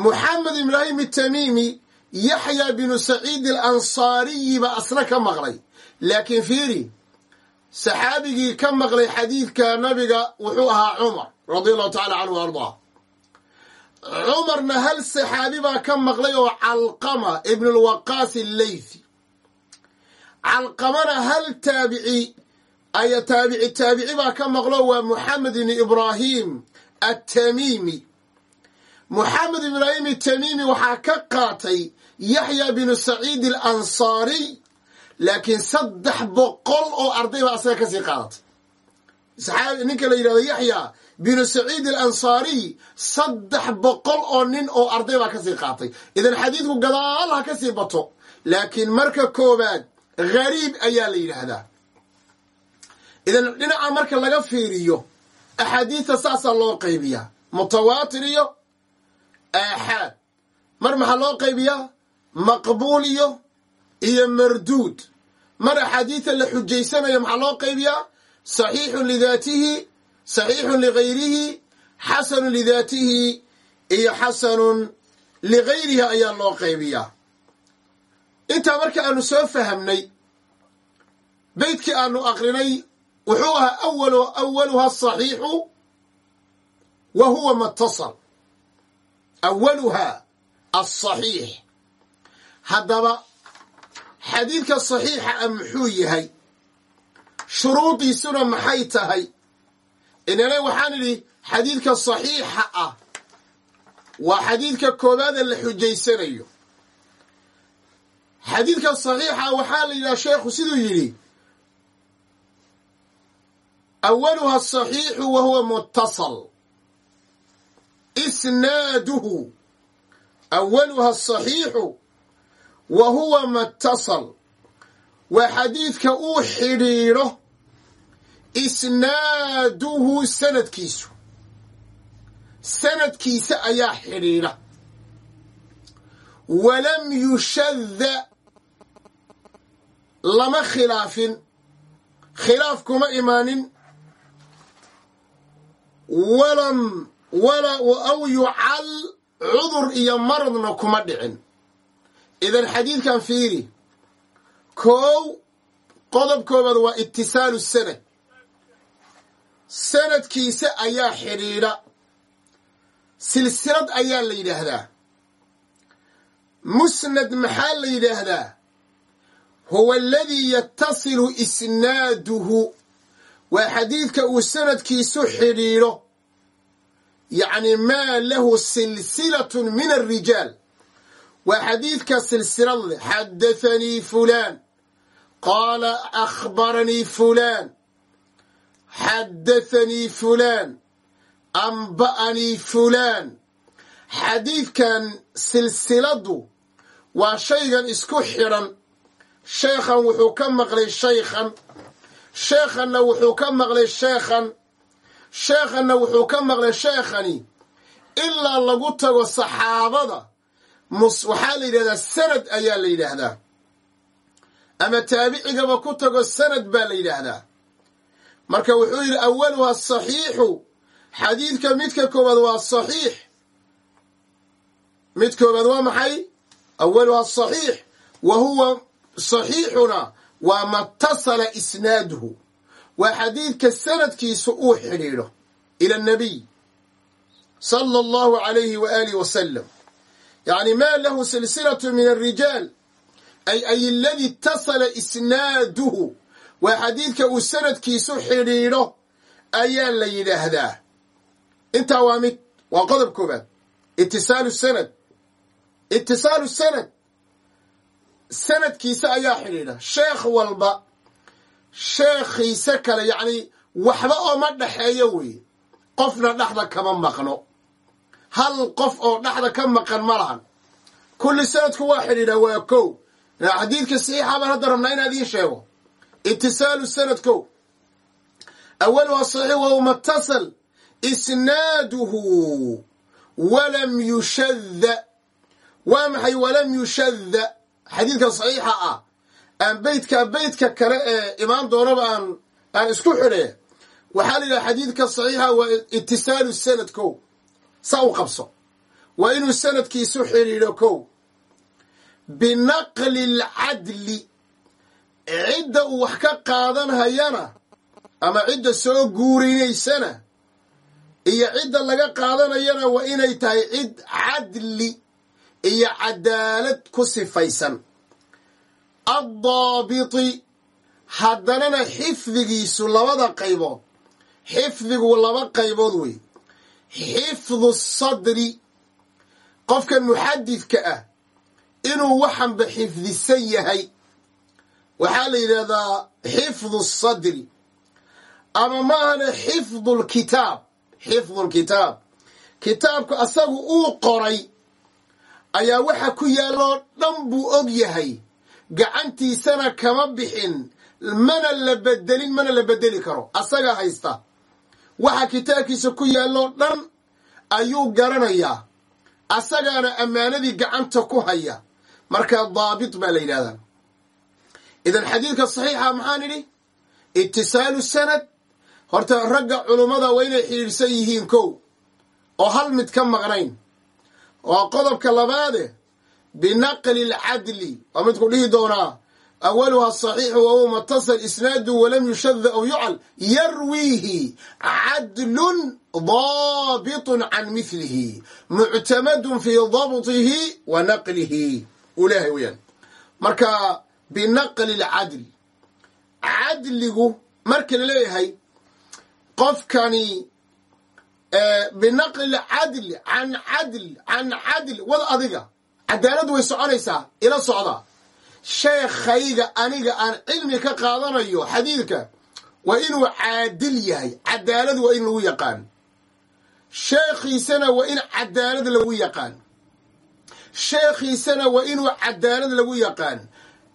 Speaker 2: Muxamed ibraahim atamiimi yaxya binu saciid alansaariyi baa asna ka maqlay. Laakiin fiiri saxaabigii ka maqlay xadiidka nabiga wuxuu ahaa cumar radia allahu tacala canhu ardaa. Cumarna hal saxaabi baa ka maqlay oo calqama ibn lwaqaas alleythi calqamana hal taabici aya taabici taabici baa ka maqlo waa muxamed ibni ibraahim atamiimi muxamed ibraahim atamiimi waxaa ka qaatay yaxya binu saciid alansaariy laakiin saddex boqol oo arday baa asaga ka sii qaadatay. Ninka la yidhahdo yaxya binu saciid alansaariy saddex boqol oo nin oo arday baa ka sii qaatay. Idan xadiidku gadaal ha ka sii bato laakiin marka koobaad gariib ayaa la yidhaahdaa. Idan dhinaca marka laga fiiriyo axaadiidta saasaa loo qaybiyaa. Mutawaatir iyo aaxaad. Mar maxaa loo qaybiyaa maqbuul iyo marduud. Mar axaadiidta la xujaysanayo maxaa loo qaybiyaa? Saxiixun lidaatihi saxiixun ligayrihi xasanun lidaatihi iyo xasanun ligayrihi ayaa loo qaybiyaa. Intaa marka aanu soo fahamnay beydkii aanu aqrinay wuxuu ahaa awaluha asaxiixu wa huwa matasal awaluha alsaxiix haddaba xadiidka saxiixa a muxuu yahay shuruudiisuna maxay tahay? Inana waxaan idhi xadiidka saxiixa ah waa xadiidka koobaada la xujaysanayo xadiidka saxiixa waxaa la yidhaha sheekhu siduu yidhi awaluha asaxiixu wa huwa mutasal isnaaduhu awaluha asaxiixu wa huwa mutasal waa xadiidka uu xidhiidho isnaaduhu sanadkiisu. Sanadkiisa ayaa xidhiidha. Walam yushadda lama khilaafin. Khilaaf kuma imaanin. Walam wala aw yucal cudur iyo maradna kuma dhicin idan xadiidkan fiiri koow qodob koobaad waa itisaalu sanad sanadkiisa ayaa xidhiidha silsilad ayaa la yidhaahdaa musnad maxaa la yidhaahdaa huwa aladii yatasilu isnaaduhu waa xadiidka uu sanadkiisu xidhiidho yacni maa lahu silsilatun min alrijaal waa xadiidka silsilad leh xadathanii fulaan. Qaala akhbaranii fulaan. Xadathanii fulaan. Amba'anii fulaan. Xadiidkan silsiladdu waa shaygan isku xidhan sheekhan wuxuu ka maqlay shaykhan sheekhanna wuxuu ka maqlay sheekhan. Sheekhanna wuxuu ka maqlay sheekhani. Ilaa lagu tago saxaabada waxaa la yidhahdaa sanad ayaa la yidhaahdaa. Ama taabicigaba ku tago sanad baa la yidhaahdaa. Marka wuxuu yidhi awaluha saxiixu. Xadiidka midka koowaad waa saxiix. Mid koowaad waa maxay? Awaluha saxiix. Wa huwa saxiixuna waa matasala isnaaduhu. Waa xadiidka sanadkiisu uu xidhiidho ila annabiy sala allahu alayhi wa aalihi wasalam yacni maa lahu silsilatu min alrijaal ay ay aladii itasala isnaaduhu. Waa xadiidka uu sanadkiisu xidhiidho ayaa la yidhaahdaa. Intaa waa mid waa qodob koobaad itisaalu sanad. Itisaalu sanad. Sanadkiisa ayaa xidhiidha. Sheekh walba sheekhiisa kale yacni waxba ooma dhexeeyo weeye. Qofna dhexda kama maqno hal qof oo dhexda ka maqan ma lahan. Kulli sanadku waa xidhiidha waa kow. Xadiidka saxiixa baan hadda rabnaa inaa idiin sheego. Itisaalu sanad kow awaluha saxiix wa matasal. Isnaaduhu walam yushadda. Waa maxay walam yushadda? Xadiidka saxiixa ah. Aan beydka beydka kale ee imaan doonaba aan aan isku xidhe. Waxaa la yidhaha xadiidka saxiixa waa itisaalu sanad kow saa u qabso. Waa inuu sanadkiisu xidhiidho kow. Binaqli alcadli cidda uu wax ka qaadanhayana ama cidda soo guurinaysana iyo cidda laga qaadanayana waa inay tahay cid cadli iyo cadaalad ku sifaysan. Addaabiti haddanana xifdigiisu labada qaybood. Xifdigu laba qaybood wey xifdu sadri qofkan muxadidka ah inuu waxanba xifdisan yahay waxaa la yidhahdaa xifdu sadri. Ama maahana xifdu lkitaab xifdu lkitaab kitaabka asagu uu qoray ayaa waxa ku yaalloo dhan buu og yahay. Gacantiisana kama bixin mana la bedelin mana la bedeli karo. Asagaa haysta waxa kitaabkiisa ku yaalloo dhan ayuu garanayaa asagaana ammaanadii gacanta ku haya. Marka daabit baa la yidhahdaa. Idan xadiidka saxiixa maxaan idhi? Itisaalu sanad. Horta ragga culummada waa inay xidhiidhsan yihiin kow. Oo hal mid ka maqnayn. Waa qodobka labaade. Binaqli alcadli waa midku dhihi doonaa awaluha asaxiixu wahuwa matasal isnaadu walam yushada aw yucal yarwiihi cadlun daabitun can milihi muctamadun fii dabtihi wa naqlihi ulaahay weyaan marka binaqli alcadli cadligu marka la leeyahay qofkani binaqli cadli can cadl can cadl wad adiga cadaaladu way soconaysaa ila socda sheekhayga aniga aan cilmi ka qaadanayo xadiidka waa inuu caadil yahay. Cadaalad waa in lagu yaqaan. Sheekhiisana waa in cadaalad lagu yaqaan. Sheekhiisana waa inuu cadaalad lagu yaqaan.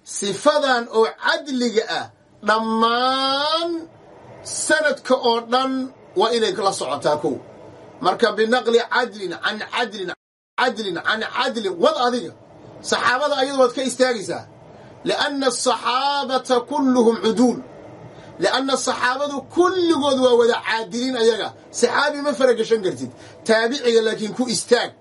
Speaker 2: Sifadan oo cadliga ah dhammaan sanadka oo dhan waa inay la socotaa kow. Marka binaqli cadlin can cadlin cadlin can cadlin wad adiga. Saxaabada ayadu waad ka istaagaysaa lianna asaxaabata kulluhum cuduul lianna saxaabadu kulligood waa wada caadiliin ayaga saxaabi ma faragashan kartid taabiciga laakiin ku istaag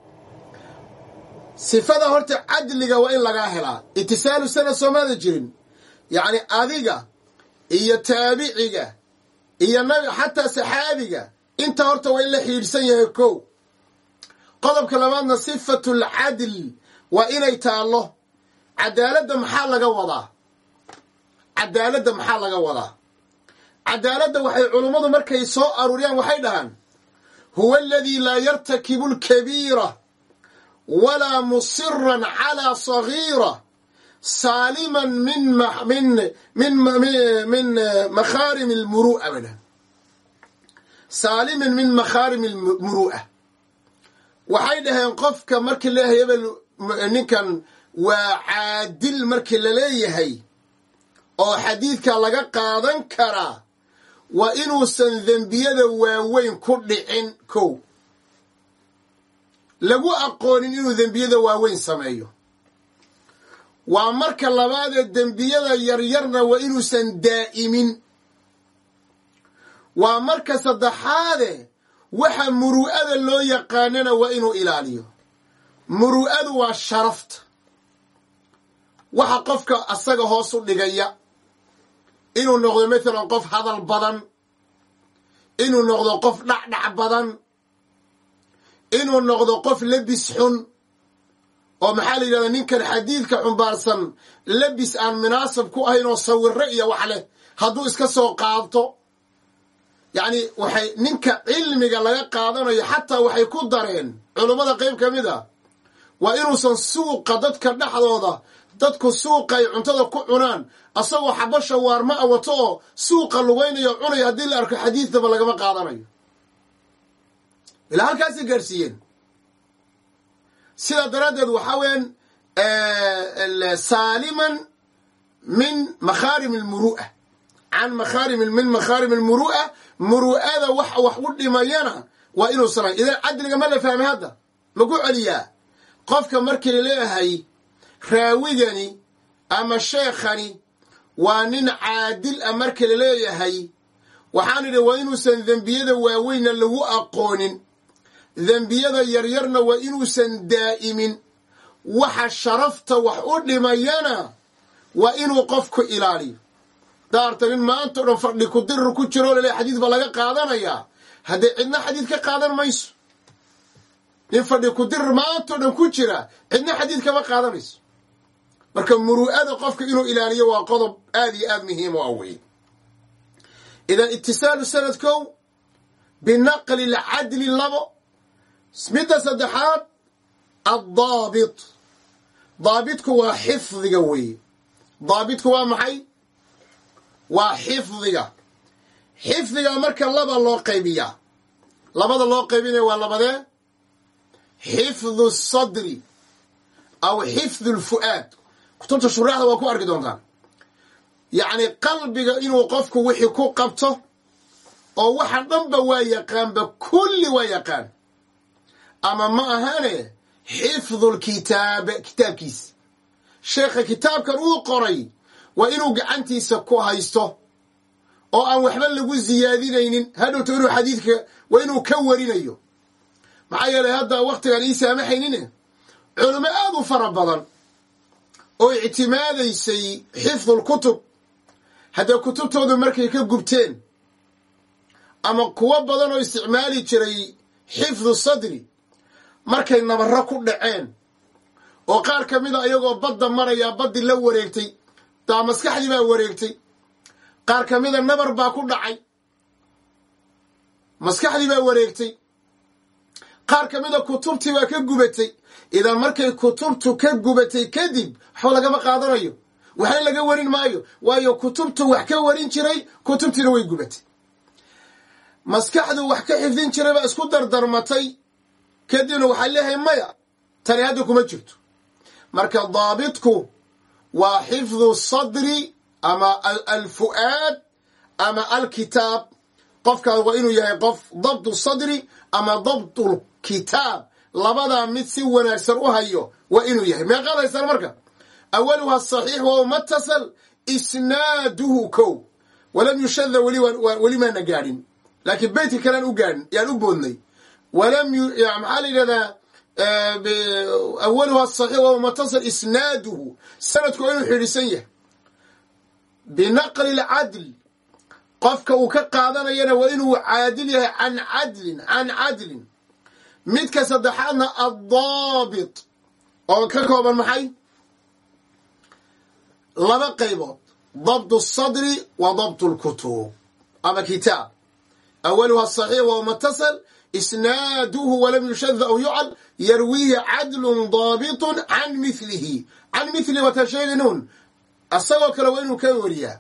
Speaker 2: sifada horta cadliga waa in lagaa helaa itisaalu sanad soomaada jirin yacni adiga iyo taabiciga iyo nabi xataa saxaabiga inta horta waa in la xiidhsan yahay kow qodobka labaadna sifatu alcadl waa inay taallo cadaaladda maxaa laga wadaa? Cadaaladda maxaa laga wadaa? Cadaaladda waxay culummadu markay soo aruuriyaan waxay dhahaan huwa aladii laa yartakibu alkabiira walaa musiran calaa sagiira saaliman min min min min makhaarim almuru'a bay dhahan saaliman min makhaarim almuru'a waxay dhaheen qofka markii leeyahay ebel ninkan waa caadil markii la leeyahay oo xadiidka laga qaadan karaa waa inuusan dembiyada waaweyn ku dhicin kow. Lagu aqoonin inuu dembiyada waaweyn sameeyo. Waa marka labaadee dembiyada yaryarna waa inuusan daa'imin. Waa marka saddexaade waxa muru'ada loo yaqaanana waa inuu ilaaliyo. Muru'adu waa sharafta waxa qofka asaga hoos u dhigaya inuu noqdo maalan qof hadal badan inuu noqdo qof dhacdhac badan inuu noqdo qof lebis xun oo maxaa la yidhahdaa ninkan xadiidka xumbaarsan lebis aan munaasab ku ahayn oo sawiro iyo wax leh hadduu iska soo qaabto yacni waxay ninka cilmiga laga qaadanayo xataa waxay ku dareen culummada qayb ka mid a waa inuusan suuqa dadka dhexdooda dadku suuqa ay cuntada ku cunaan. Asagoo xabasha waarma a wato oo suuqa lugaynayo cunaya haddii la arko xadiidaba lagama qaadanayo. Ilaa halkaasay gaarsiiyeen. Sidaa daraaddeed waxaa weeyaan saaliman min makhaarim almuru'a can makhaarim min makhaarim almuru'a muru'ada wax wax u dhimayana waa inuusan idan cadliga ma la fahmay hadda. Maku celiyaa qofka markii la leeyahay raawigani ama sheekhani waa nin caadil a marka la leeyahay waxaan idhi waa inuusan dembiyada waaweynna lagu aqoonin. Dembiyada yaryarna waa inuusan daa'imin. Waxa sharafta wax u dhimayana waa inuu qofku ilaaliyo. Daarta nin maanta o dhan fadhi ku dirir ku jiroo lale xadiid baa laga qaadanayaa haddee cidna xadiid ka qaadan mayso nin fadhi ku dirir maanta o dhan ku jira cidna xadiid kama qaadanayso. Marka muru'ada qofka inuu ilaaliyo waa qodob aad iyo aad muhiim u ah wey idan itisaalu sanadkow binaqli lcadli labo midda saddexaad addaabit. Daabitku waa xifdiga weeye daabitku waa maxay? Waa xifdiga. Xifdiga marka laba loo qaybiyaa. Labada loo qaybinaya waa labadee xifdu sadri aw xifdu lfu'aad kutubta shuraaxda waa ku arki doontaan yacni qalbiga inuu qofku wixii ku qabto oo waxa dhanba waa yaqaanba kulli waa yaqaan. Ama ma ahane xifdulkitaab kitaabkiisa sheekha kitaabkan uu qoray waa inuu gacantiisa ku haysto oo aan waxba lagu siyaadinaynin hadhowto inuu xadiidka waa inuu ka warinayo maxaa yeelay hadda wakhtigaan ii saamaxaynine culimo aad u fara badan oo ictimaadaysay xifdulkutub haddee kutubtoodu markay ka gubteen ama kuwo badan oo isticmaali jiray xifdu sadri markay nabarro ku dhaceen oo qaar ka mida ayagoo badda marayaa baddii la wareegtay daa maskaxdii baa wareegtay qaar ka mida nabar baa ku dhacay maskaxdii baa wareegtay qaar ka mida kutubtii baa ka gubatay. Idan markay kutubtu ka gubatay kadib waxba lagama qaadanayo. Waxna laga warin maayo waayo kutubtu wax ka warin jiray kutubtiina way gubatay. Maskaxdu wax ka xifdin jiray baa isku dardarmatay. Kadibna waxaa leeyahay maya tani hadda kuma jirto. Marka daabitku waa xifdu sadri ama alfu'aad ama alkitaab qofkaas waa inuu yahay qof dabtu sadri ama dabtulkitaab labadaa mid si wanaagsan u hayo waa inuu yahay. Meeqaad haysaan marka? Awaluha saxiix waa matasal isnaaduhu kow. Walam yushada weli maana gaadhin. Laakiin beytka kalean u gaadhin yaan u boodnay. Walam maxaa la yidhahdaa awaluha saxiix waa matasal isnaaduhu. Sanadku waa inuu xidhisan yahay. Binaqli lcadl qofka uu ka qaadanayana waa inuu caadil yahay can cadlin can cadlin. Midka saddexaadna addaabit oo ka kooban maxay? Laba qaybood. Dabtu sadri wa dabtu lkutub ama kitaab. Awaluha saxiix wa matasal isnaaduhu walam yushada aw yucal yarwiihi cadlun daabitun can milihi can milihi wataa sheegaynuun asagoo kale waa inuu ka wariyaa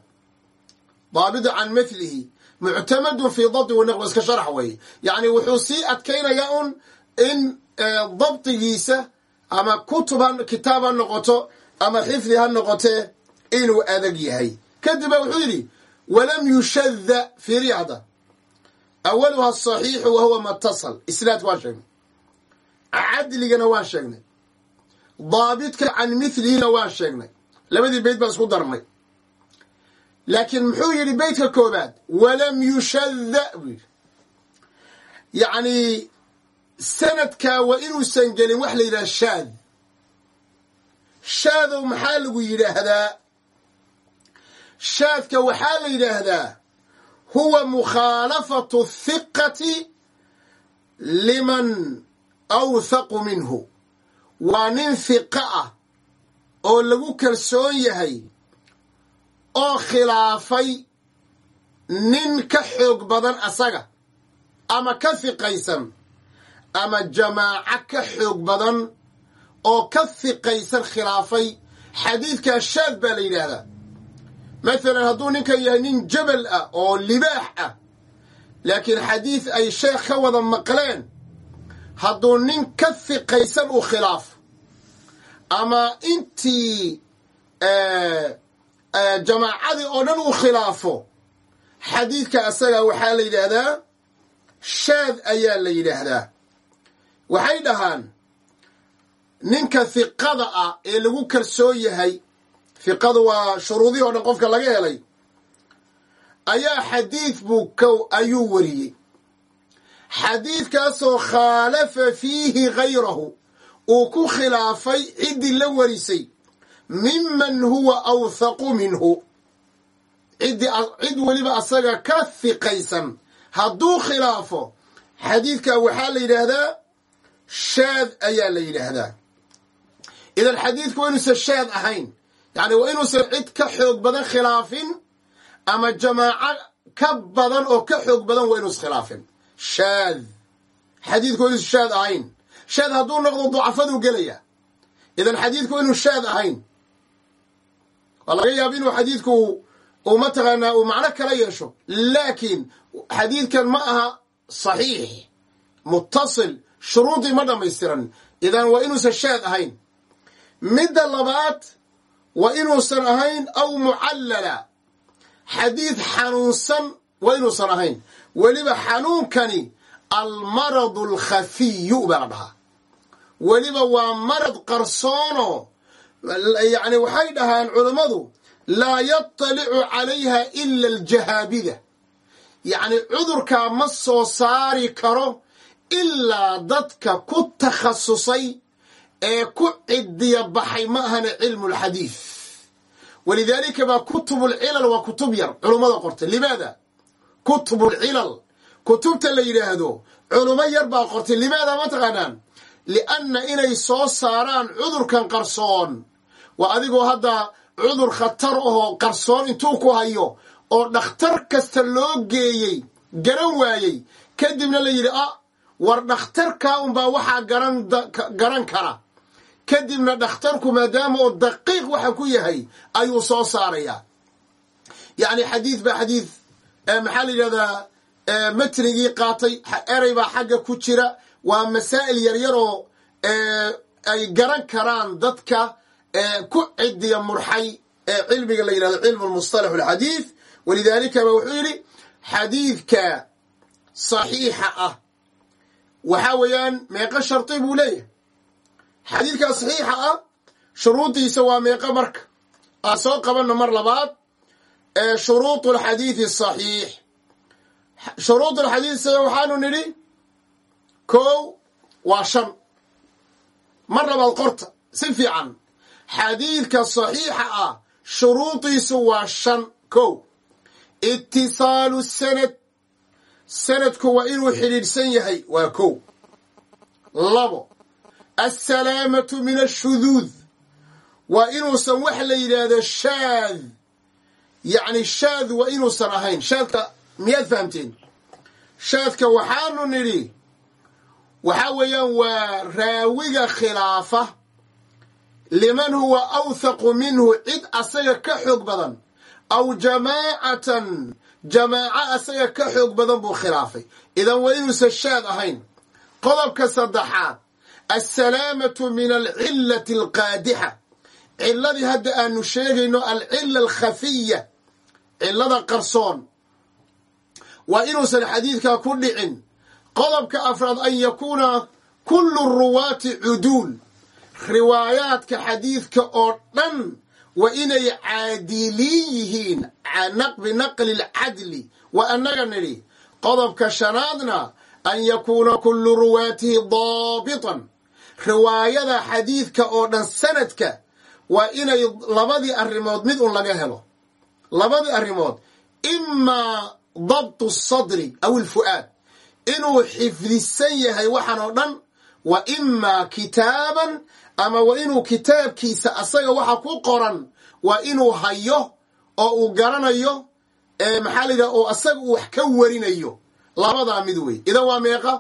Speaker 2: daabitu can milihi muctamadun fii dabti wanaql iska sharax weeye yacni wuxuu sii adkaynayaa un in dabdigiisa ama kutub kitaab ha noqoto ama xifdi ha noqotee inuu adag yahay. Kadib ba wuxuu yidhi walam yushada fiiriya hadda awaluha asaxiixu wa huwa matasal isnaadka waan sheegnay. Cadligana waan sheegnay. Daabitka can milihina waan sheegnay. Labadii beyt baan isku darnay laakiin muxuu yidhi beytka koobaad walam yushada buu yidhi. Yacni sanadkaa waa inuusan gelin wax la yidhaha shaad. Shaadow maxaa lagu yidhaahdaa? Shaadka waxaa la yidhaahdaa huwa mukhaalafatu thiqati liman awthaqu minhu. Waa nin hiqo ah oo lagu kalsoon yahay oo khilaafay nin ka xoog badan asaga ama ka hiqaysan ama jamaaco ka xoog badan oo ka hiqaysan khilaafay xadiidkaa shaad baa la yidhaahdaa. Mathalan hadduu ninkan yahay nin jabal ah oo libaax ah laakiin xadiid ay sheekh ka wada maqleen hadduu nin ka hiqaysan uu khilaafo ama intii jamaacadii oo dhan uu khilaafo. Xadiidka asaga waxaa la yidhaahdaa shaad ayaa la yidhaahdaa. Waxay dhahaan ninka hiqada ah ee lagu kalsoon yahay hiqadu waa shuruudihii o dhan qofka laga helay ayaa xadiid buu kow ayuu wariyey. Xadiidkaasoo khaalafa fiihi hayrahu uu ku khilaafay ciddii la warisay miman huwa awthaqu minhu cid weliba asaga ka hiqaysan hadduu khilaafo xadiidka waxaa la yidhaahdaa shaad ayaa la yidhaahdaa idan xadiidku waa inuusan shaad ahayn yacni waa inuusan cid ka xoog badan khilaafin ama jamaaco ka badan oo ka xoog badan waa inuusan khilaafin shaad xadiidku waa inuusan shaad ahayn shaad hadduu noqdo ducafaduu gelaya idan xadiidku waa inuu shaad ahayn waa laga yaaba inuu xadiidku uu mataqaanaa uu macno kala yeesho laakiin xadiidkan ma aha saxiix muttasil shuruudii ma dhammaystiran. Idan waa inuusan shaad ahayn. Midda labaad waa inuusan ahayn aw mucallala. Xadiid xanuunsan waa inuusan ahayn. Weliba xanuunkani almaradu alkhafiyu baa la dhahaa. Weliba waa marad qarsoono yacni waxay dhahaan culammadu laa yatalicu calayha ila aljahaabida. Yacni cudurkaa ma soo saari karo ilaa dadka ku takhasusay ee ku cidiya baxay ma ahana cilmu lxadiid walidaalika baa kutubulcilal waa kutub yar culummada qortay limaada? Kutubulcilal kutubta la yidhaahdo culummo yar baa qortay. Limaada ma taqaanaan lianna inay soo saaraan cudurkan qarsoon waa adigoo hadda cudur khatar ahoo qarsoon intuu ku hayo oo dhakhtar kasta loo geeyey garan waayey kadibna la yidhi ah war dhakhtarkaa unbaa waxaa garan kara kadibna dhakhtarku maadaama oo daqiiq waxa ku yahay ayuu soo saarayaa yacni xadiid baa xadiid maxaa la yidhahdaa matnigii qaatay erey baa xagga ku jira waa masaa'il yaryaroo ay garan karaan dadka ku cidiya murxay ee cilmiga la yidhahdo cilmu mustalax alxadiid walidaalika ba wuxuu yidhi xadiidka saxiixa ah. Waxaa weeyaan meeqo shardi buu leeyahay. Xadiidkaa saxiixa ah shuruudiisa waa meeqo marka. Aan soo qabanno mar labaad shuruud alxadiidi saxiix. Shuruud saxiix waxaanu nidhi kow waa shan. Mar labaad qorta si fiican. Xadiidka saxiixa ah shuruudiisu waa shan kow itisaalu sanad. Sanadku waa inuu xidhiidhsan yahay waa kow labo. Assalaamatu min ashuduud waa inuusan wax la yidhaahdo shaad. Yacni shaad waa inuusan ahayn. Shaadka miyaad fahamteen? Shaadka waxaanu nidhi waxaa weeyaan waa raawiga khilaafa liman huwa awthaqu minhu cid asaga ka xoog badan aw jamaacatan jamaaco asaga ka xoog badan buu khilaafay. Idan waa inuusan shaad ahayn. Qodobka saddexaad assalaamatu min alcillati alqaadixa. Ciladii hadda aanu sheegayno alcila alkhafiya cilada qarsoon. Waa inuusan xadiidkaa ku dhicin qodobka afraad an yakuuna kullu ruwaati cuduul. Riwaayaadka xadiidka oo dhan waa inay caadiliin yihiin binaqli lcadli waa annaga nidhi qodobka shanaadna an yakuuna kullu ruwaatihi daabitan. Riwaayada xadiidka oo dhan sanadka waa inay labadii arrimood mid un laga helo. Labadii arrimood imaa dabtu sadri aw ilfu'aad inuu xifdisan yahay waxaan oo dhan wa imaa kitaaban ama wa inuu kitaabkiisa asaga waxa ku qoran waa inuu hayo oo uu garanayo maxaa la yidhaha oo asaga uu wax ka warinayo. Labadaa mid wey. Idan waa meeqa?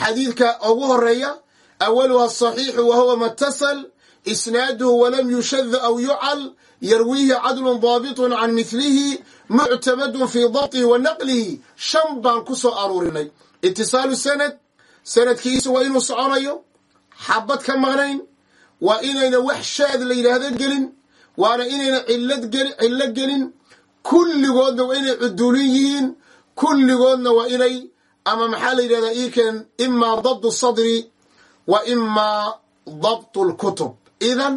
Speaker 2: Xadiidka ugu horreeya awaluha asaxiixu wa huwa matasal isnaaduhu walam yushad aw yucal yarwiihi cadlun daabitun can milihi muctamadun fii dabtihi wa naqlihi. Shan baan ku soo aruurinay. Itisaalu sanad sanadkiisu waa inuu soconayo xabad ka maqnayn waa inayna wax shaad la yidhaahdo gelin waana inayna cillo gelin. Kulligoodna waa inay cudulin yihiin kulligoodna waa inay ama maxaa la yidhahdaa iikeen imaa dabtu sadri wa imaa dabtu lkutub idan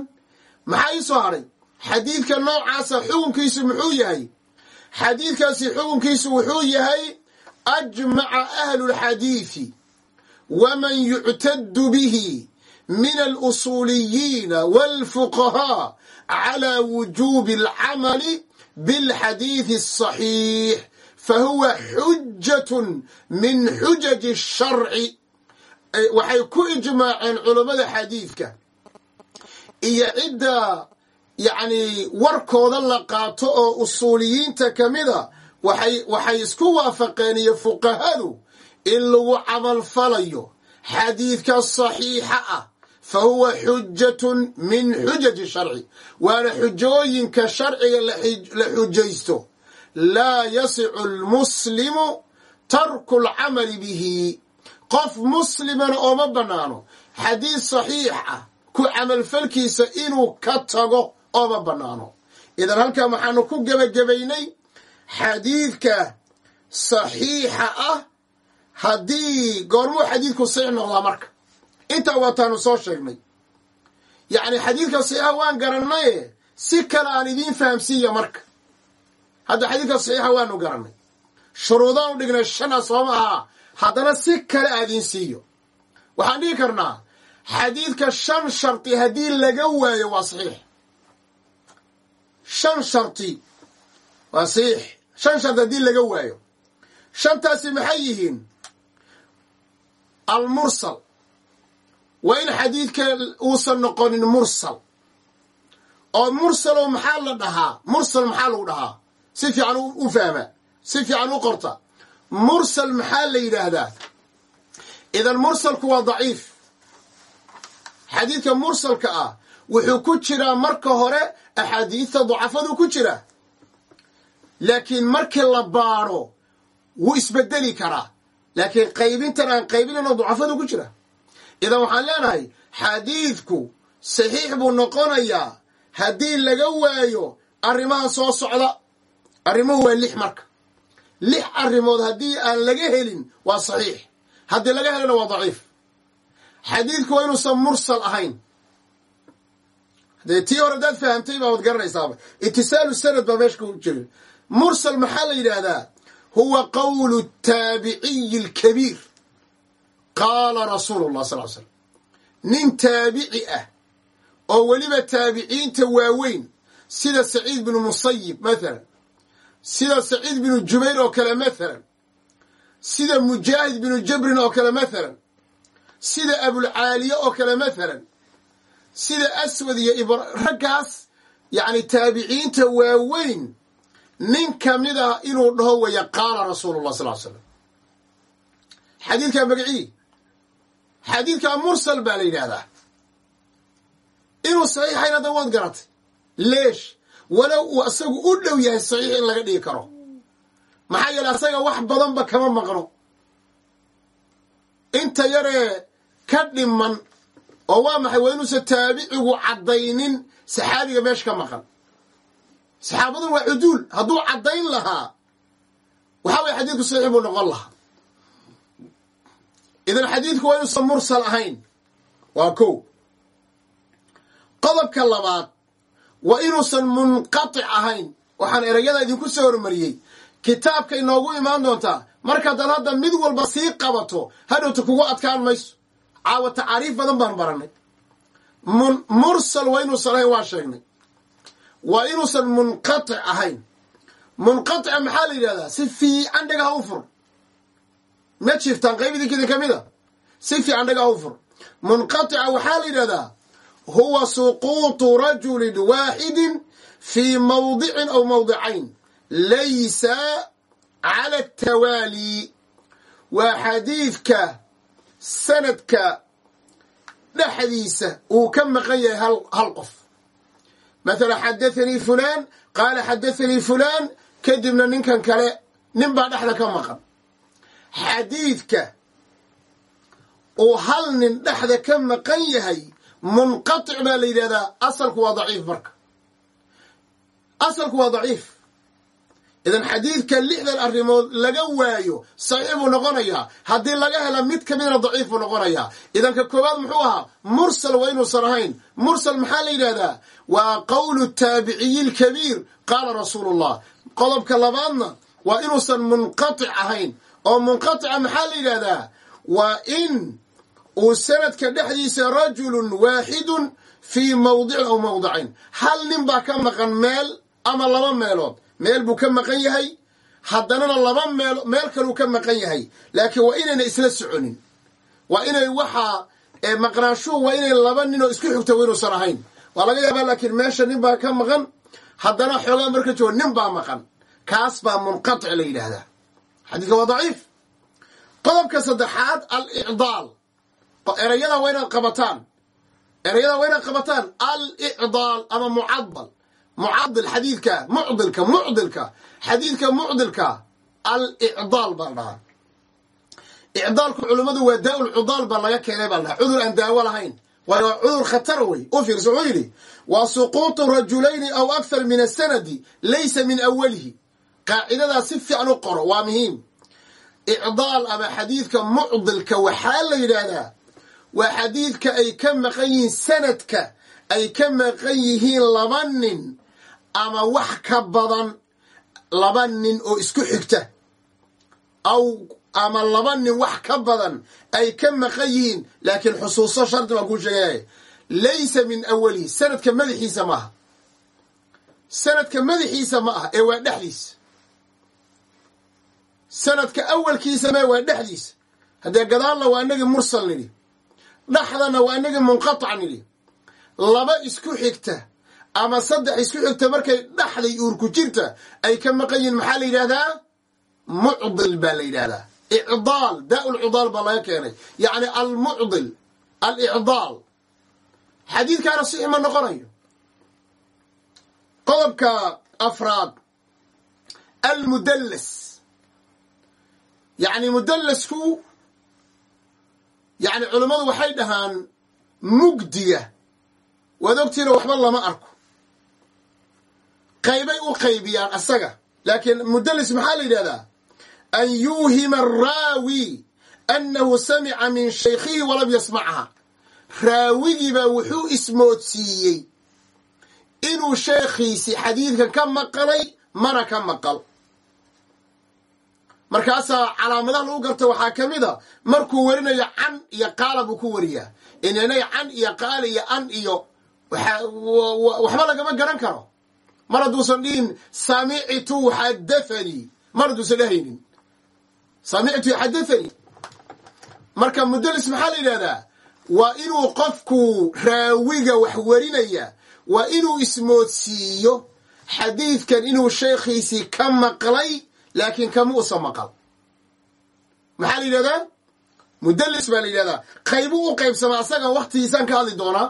Speaker 2: maxaa ii soo hadhay xadiidka noocaasa xukunkiisu muxuu yahay? Xadiidkaasi xukunkiisu wuxuu yahay ajmaca ahlu lxadiidi waman yuctadu bihi min alusuuliyiina walfuqahaa calaa wujuubi alcamali bilxadiidi asaxiix fahuwa xujatun min xujaji sharci. Waxay ku ijmaaceen culammada xadiidka iyo cidda yacni warkooda la qaato oo usuuliyiinta ka mida waxay waxay isku waafaqeen iyo fuqahadu in lagu camalfalayo xadiidka saxiixa ah fa huwa xujatun min xujaji sharci waana xujooyinka sharciga la xujaysto. Laa yasicu almuslimu tarku alcamali bihi. Qof muslimana ooma bannaano. Xadiid saxiix ah ku camalfalkiisa inuu ka tago ooma bannaano. Idan halkan waxaanu ku gebagabaynay xadiidka saxiixa ah. Haddii goormuu xadiidku saxiix noqdaa marka. Intaa waataanu soo sheegnay. Yacni xadiidka saxiixa waan garannaye si kale aan idiin fahamsiiya marka. Hadda xadiidka saxiixa waanu garannay shuruudaan u dhignay shana sooma ahaa haddana si kale aadiin siiyo. Waxaan dhihi karnaa xadiidka shan sharti haddii laga waayo waa saxiix. Shan sharti waa saxiix. Shan sharti haddii laga waayo. Shantaasi maxay yihiin? Almursal. Waa in xadiidka uusan noqonin mursal. Oo mursalow maxaa la dhahaa? Mursal maxaa lagu dhahaa? Si fiican u fahma. Si fiican u qorta. Mursal maxaa la yidhaahdaa? Idan mursalku waa daciif xadiidka mursalka ah wuxuu ku jiraa marka hore axaadiidta dacafadu ku jira. Laakiin markii la baadho wuu isbedeli karaa. Laakiin qaybintan aan qaybinayno dacafadu ku jira. Idan waxaan leenahay xadiidku saxiix buu noqonayaa haddii laga waayo arrimahan soo socda. Arrimuhu waa lix marka. Lix arrimood haddii aan laga helin waa saxiix. Haddii laga helana waa daciif xadiidku waa inuusan mursal ahayn. Dee tii hore haddaad fahamtay baa wad garanaysaaba. Itisaalu sanad baa meesha ku jira mursal maxaa la yidhaahdaa? Huwa qowlu taabiciyi alkabiir qaala rasuulu llah sal l slam nin taabici ah oo weliba taabiciinta waaweyn sida saciid binu musayib mathalan sida saciid binu jubayr oo kale mathalan sida mujaahid binu jabrin oo kale mathalan sida abulcaaliye oo kale mathalan sida aswad iyo raggaas yacni taabiciinta waaweyn nin ka mid ah inuu dhaho waya qaala rasuulu llah sal l slam xadiidkaa magacii xadiidkaa mursal baa la yidhaahdaa. Inuu saxiixayn hadda waad garatay leesh walow uu asagu u dhow yahay saxiix in laga dhigi karo. Maxaa yeele asaga wax badanba kama maqno. Inta yaree ka dhiman oo waa maxay? Waa inuusan taabicigu caddaynin. Saxaabiga meesha ka maqan. Saxaabadun waa cuduul. Hadduu caddayn lahaa waxaa waya xadiidku saxiix buu noqon lahaa. Idan xadiidku waa inuusan mursal ahayn. Waa kow. Qodobka labaad waa inuusan munqatic ahayn. Waxaan erayada idinku soo hormariyey. Kitaabka inoogu imaan doontaa markaadaad hadda mid walba sii qabato hadhowta kugu adkaan mayso caawa tacaariif badan baan barannay mursal waa inuusan ahayn waa sheegnay. Waa inuusan munqatic ahayn. Munqatica maxaa la yidhahdaa? Si fiican dhagaha u fur. Ma jirtaan qayb idinka idin ka mid a si fiican dhagaha u fur. Munqatica waxaa la yidhahdaa huwa suquutu rajulin waaxidin fii mawdicin aw mawdicayn. Laysa cala atawaali waa xadiidka sanadka dhexdiisa uu ka maqan yahay hal hal qof. Mathala xadathanii fulaan. Qaala xadathanii fulaan. Kadibna ninkan kale nin baa dhexda ka maqan. Xadiidka uu hal nin dhexda ka maqan yahay munqatic baa la yidhahdaa asalku waa daciif marka. Asalku waa daciif idan xadiidka lixdan arrimood laga waayo saxiix buu noqonayaa. Haddii laga hela mid ka midna daciif buu noqonayaa. Idan ka koowaad muxuu ahaa mursal waa inuusan ahayn mursal maxaa la yidhahdaa waa qowlu taabiciyi lkabiir qaala rasuulu llah qodobka labaadna waa inuusan munqatic ahayn. Oo munqatica maxaa la yidhahdaa waa in uu sanadka dhexdiisa rajulun waaxidun fii mawdicin aw mawdicayn hal nin baa ka maqan meel ama laba meelood meel buu ka maqan yahay haddanana laba meel meel kaluu ka maqan yahay. Laakiin waa inayna isla soconin. Waa inay waxaa maqnaashuhu waa inay laba ninoo isku xigta wa inuusan ahayn. Waa laga yaabaa laakiin meesha nin baa ka maqan haddana xoogaa marka joogo nin baa maqan. Kaas baa munqatic la yidhaahdaa. Xadiidka waa daciif. Qodobka saddexaad alicdaal erayada waa inaad qabataan. Erayada waa inaad qabataan. Alicdaal ama mucadal mucadil xadiidka mucdilka mucdilka. Xadiidka mucdilka alicdaal baa la dhahaa. Icdaalku culummadu waa daa-ulcudaal baa laga keenay baa la dhahaa. Cudur aan daawo lahayn. Waayo waa cudur khatara wey. U fiirsa wuxuu yidhi waa suquutu rajulayni aw akthar min asanadi laysa min awalihi qaacidadaa si fiican u qoro waa muhiim. Icdaal ama xadiidka mucdilka waxaa la yidhaahdaa waa xadiidka ay ka maqan yihiin sanadka ay ka maqan yihiin laba nin ama wax ka badan laba nin oo isku xigta. Aw ama laba nin wax ka badan ay ka maqan yihiin laakiin xusuuso shardi baan kuu sheegaya laysa min awalihi sanadka madaxiisa maaha sanadka madaxiisa ma aha ee waa dhexdiisa sanadka awalkiisa ma waa dhexdiisa haddee gadaalna waa inagii mursal nidhi. Dhexdana waa inagii munqatac nidhi. Laba isku xigta ama saddex isku xigta markay dhexday uurku jirta ay ka maqan yihiin maxaa la yidhahdaa mucdil baa la yidhahdaa icdaal daa-ulcudaal baa laga keenay. Yacni almucdil alicdaal. Xadiidkaana sixi ma noqonayo. Qodobka afraad almudallas. Yacni mudallasku yacni culummadu waxay dhahaan mugdiga. Waad ogtiina waxba lama arko qaybay u qaybiyaan asaga. Laakiin mudallis maxaa la yidhahdaa an yuuhima araawi annahu samica min shaykhihi walam yasmacha raawigiibaa wuxuu ismoodsiiyey inuu sheekhiisii xadiidkan ka maqalay mana ka maqal. Markaasaa calaamadaha lagu garta waxaa ka mid a markuu werinayo can iyo qaala buu ku wariyaa. Inanay can iyo qaala iyo an iyo waxba lagama garan karo mar hadduusan dhihin samictu xadathanii mar hadduusan dhehaynin samictu xadathanii marka mudallis maxaa la yidhahdaa waa inuu qofku raawiga wax warinaya waa inuu ismoodsiiyo xadiidkan inuu sheekhiisii ka maqlay laakiin kama usan maqal. Maxaa la yidhahdaa mudallis baa la yidhahdaa qaybu u qaybsamaa asaga waktigiisaan ka hadli doonaa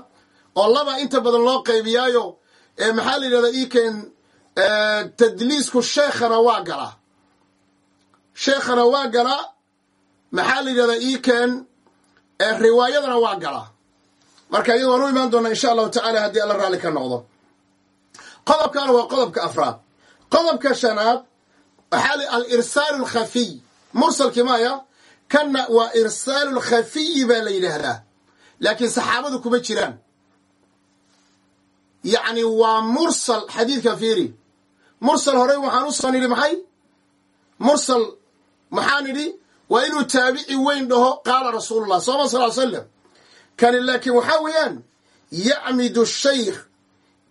Speaker 2: oo laba inta badan loo qaybiyaayo maxaa la yidhahdaa iken tadliisku sheekhana waa galaa sheekhana waa galaa maxaa la yidhahdaa iken riwaayadana waa galaa marka iyado waan u imaan doonaa insha allahu tacala haddii alla raalli ka noqdo. Qodobkana waa qodobka afraad. Qodobka shanaad waxaa li alirsaalu alkhafiy mursalkii maaya kanna waa irsaalu lkhafiyi baa la yidhaahdaa. Laakiin saxaabadu kuma jiraan yacni waa mursal xadiidka fiiri. Mursal horey waxaan u soo nidhi maxay? Mursal maxaa nidhi waa inuu taabici weyn dhaho qaala rasuulullah sooma sal slam kani laakiin waxaa weeyaan yacmidu shaykh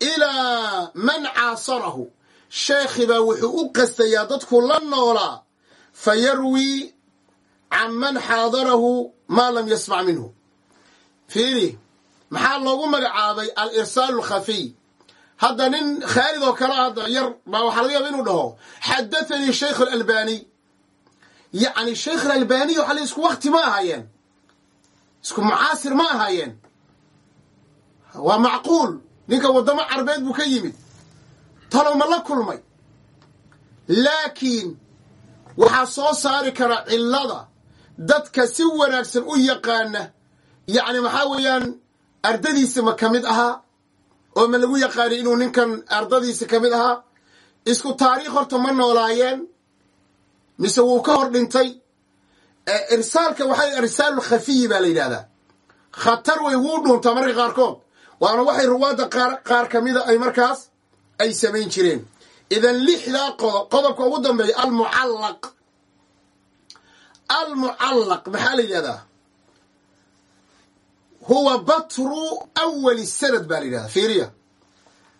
Speaker 2: ilaa man caasarahu sheekhibaa wuxuu u qastayaa dadku la noolaa fa yarwii can man xaadarahu maa lam yasmac minhu. Fiiri maxaa loogu magacaabay al irsaalu alkhafiy hadda nin khaalid oo kale hadda yar baa waxaa laga yaaba inuu dhaho xadathanii shaykh alalbani. Yacni shaykh alalbaniy waxaa la isku wakti ma ahaayeen. Isku mucaasir ma ahaayeen. Waa macquul. Ninka waddamo carbeed buu ka yimid. Talow ma la kulmay. Laakiin waxaa soo saari kara cillada dadka si wanaagsan u yaqaana. Yacni maxaa weeyaan ardadiisa ma ka mid ahaa? Oo ma lagu yaqaanay inuu ninkan ardadiisa ka mid ahaa? Isku taariikh horta ma noolaayeen? Mise wuu ka hor dhintay? Irsaalka waxaa irsaalu khafiyi baa la yidhahdaa khatar way wuu dhuuntaa marka qaarkood. Waana waxay ruwaadda qaar qaar ka mida ay markaas ay samayn jireen. Idan lixdaa qodob qodobka ugu dambeeya almucallaq almucallaq maxaa la yidhahdaa huwa batru awali sanad baa la yidhahdaa fiiriya.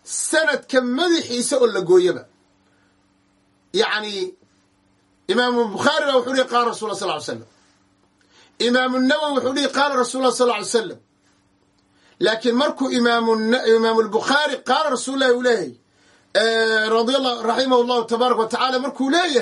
Speaker 2: Sanadka madaxiisa oo la gooyaba. Yacni imaamu bukhaari ba wuxuu dhihi qaala rasul la sal ly slam imaamu nawowi wuxuu dhihi qaala rasul lah sal ly slam laakiin markuu imaamu lbukhaari qaala rasuul lahi uu leeyahay radia raximah llahu tabaaraka wa tacala markuu leeyahay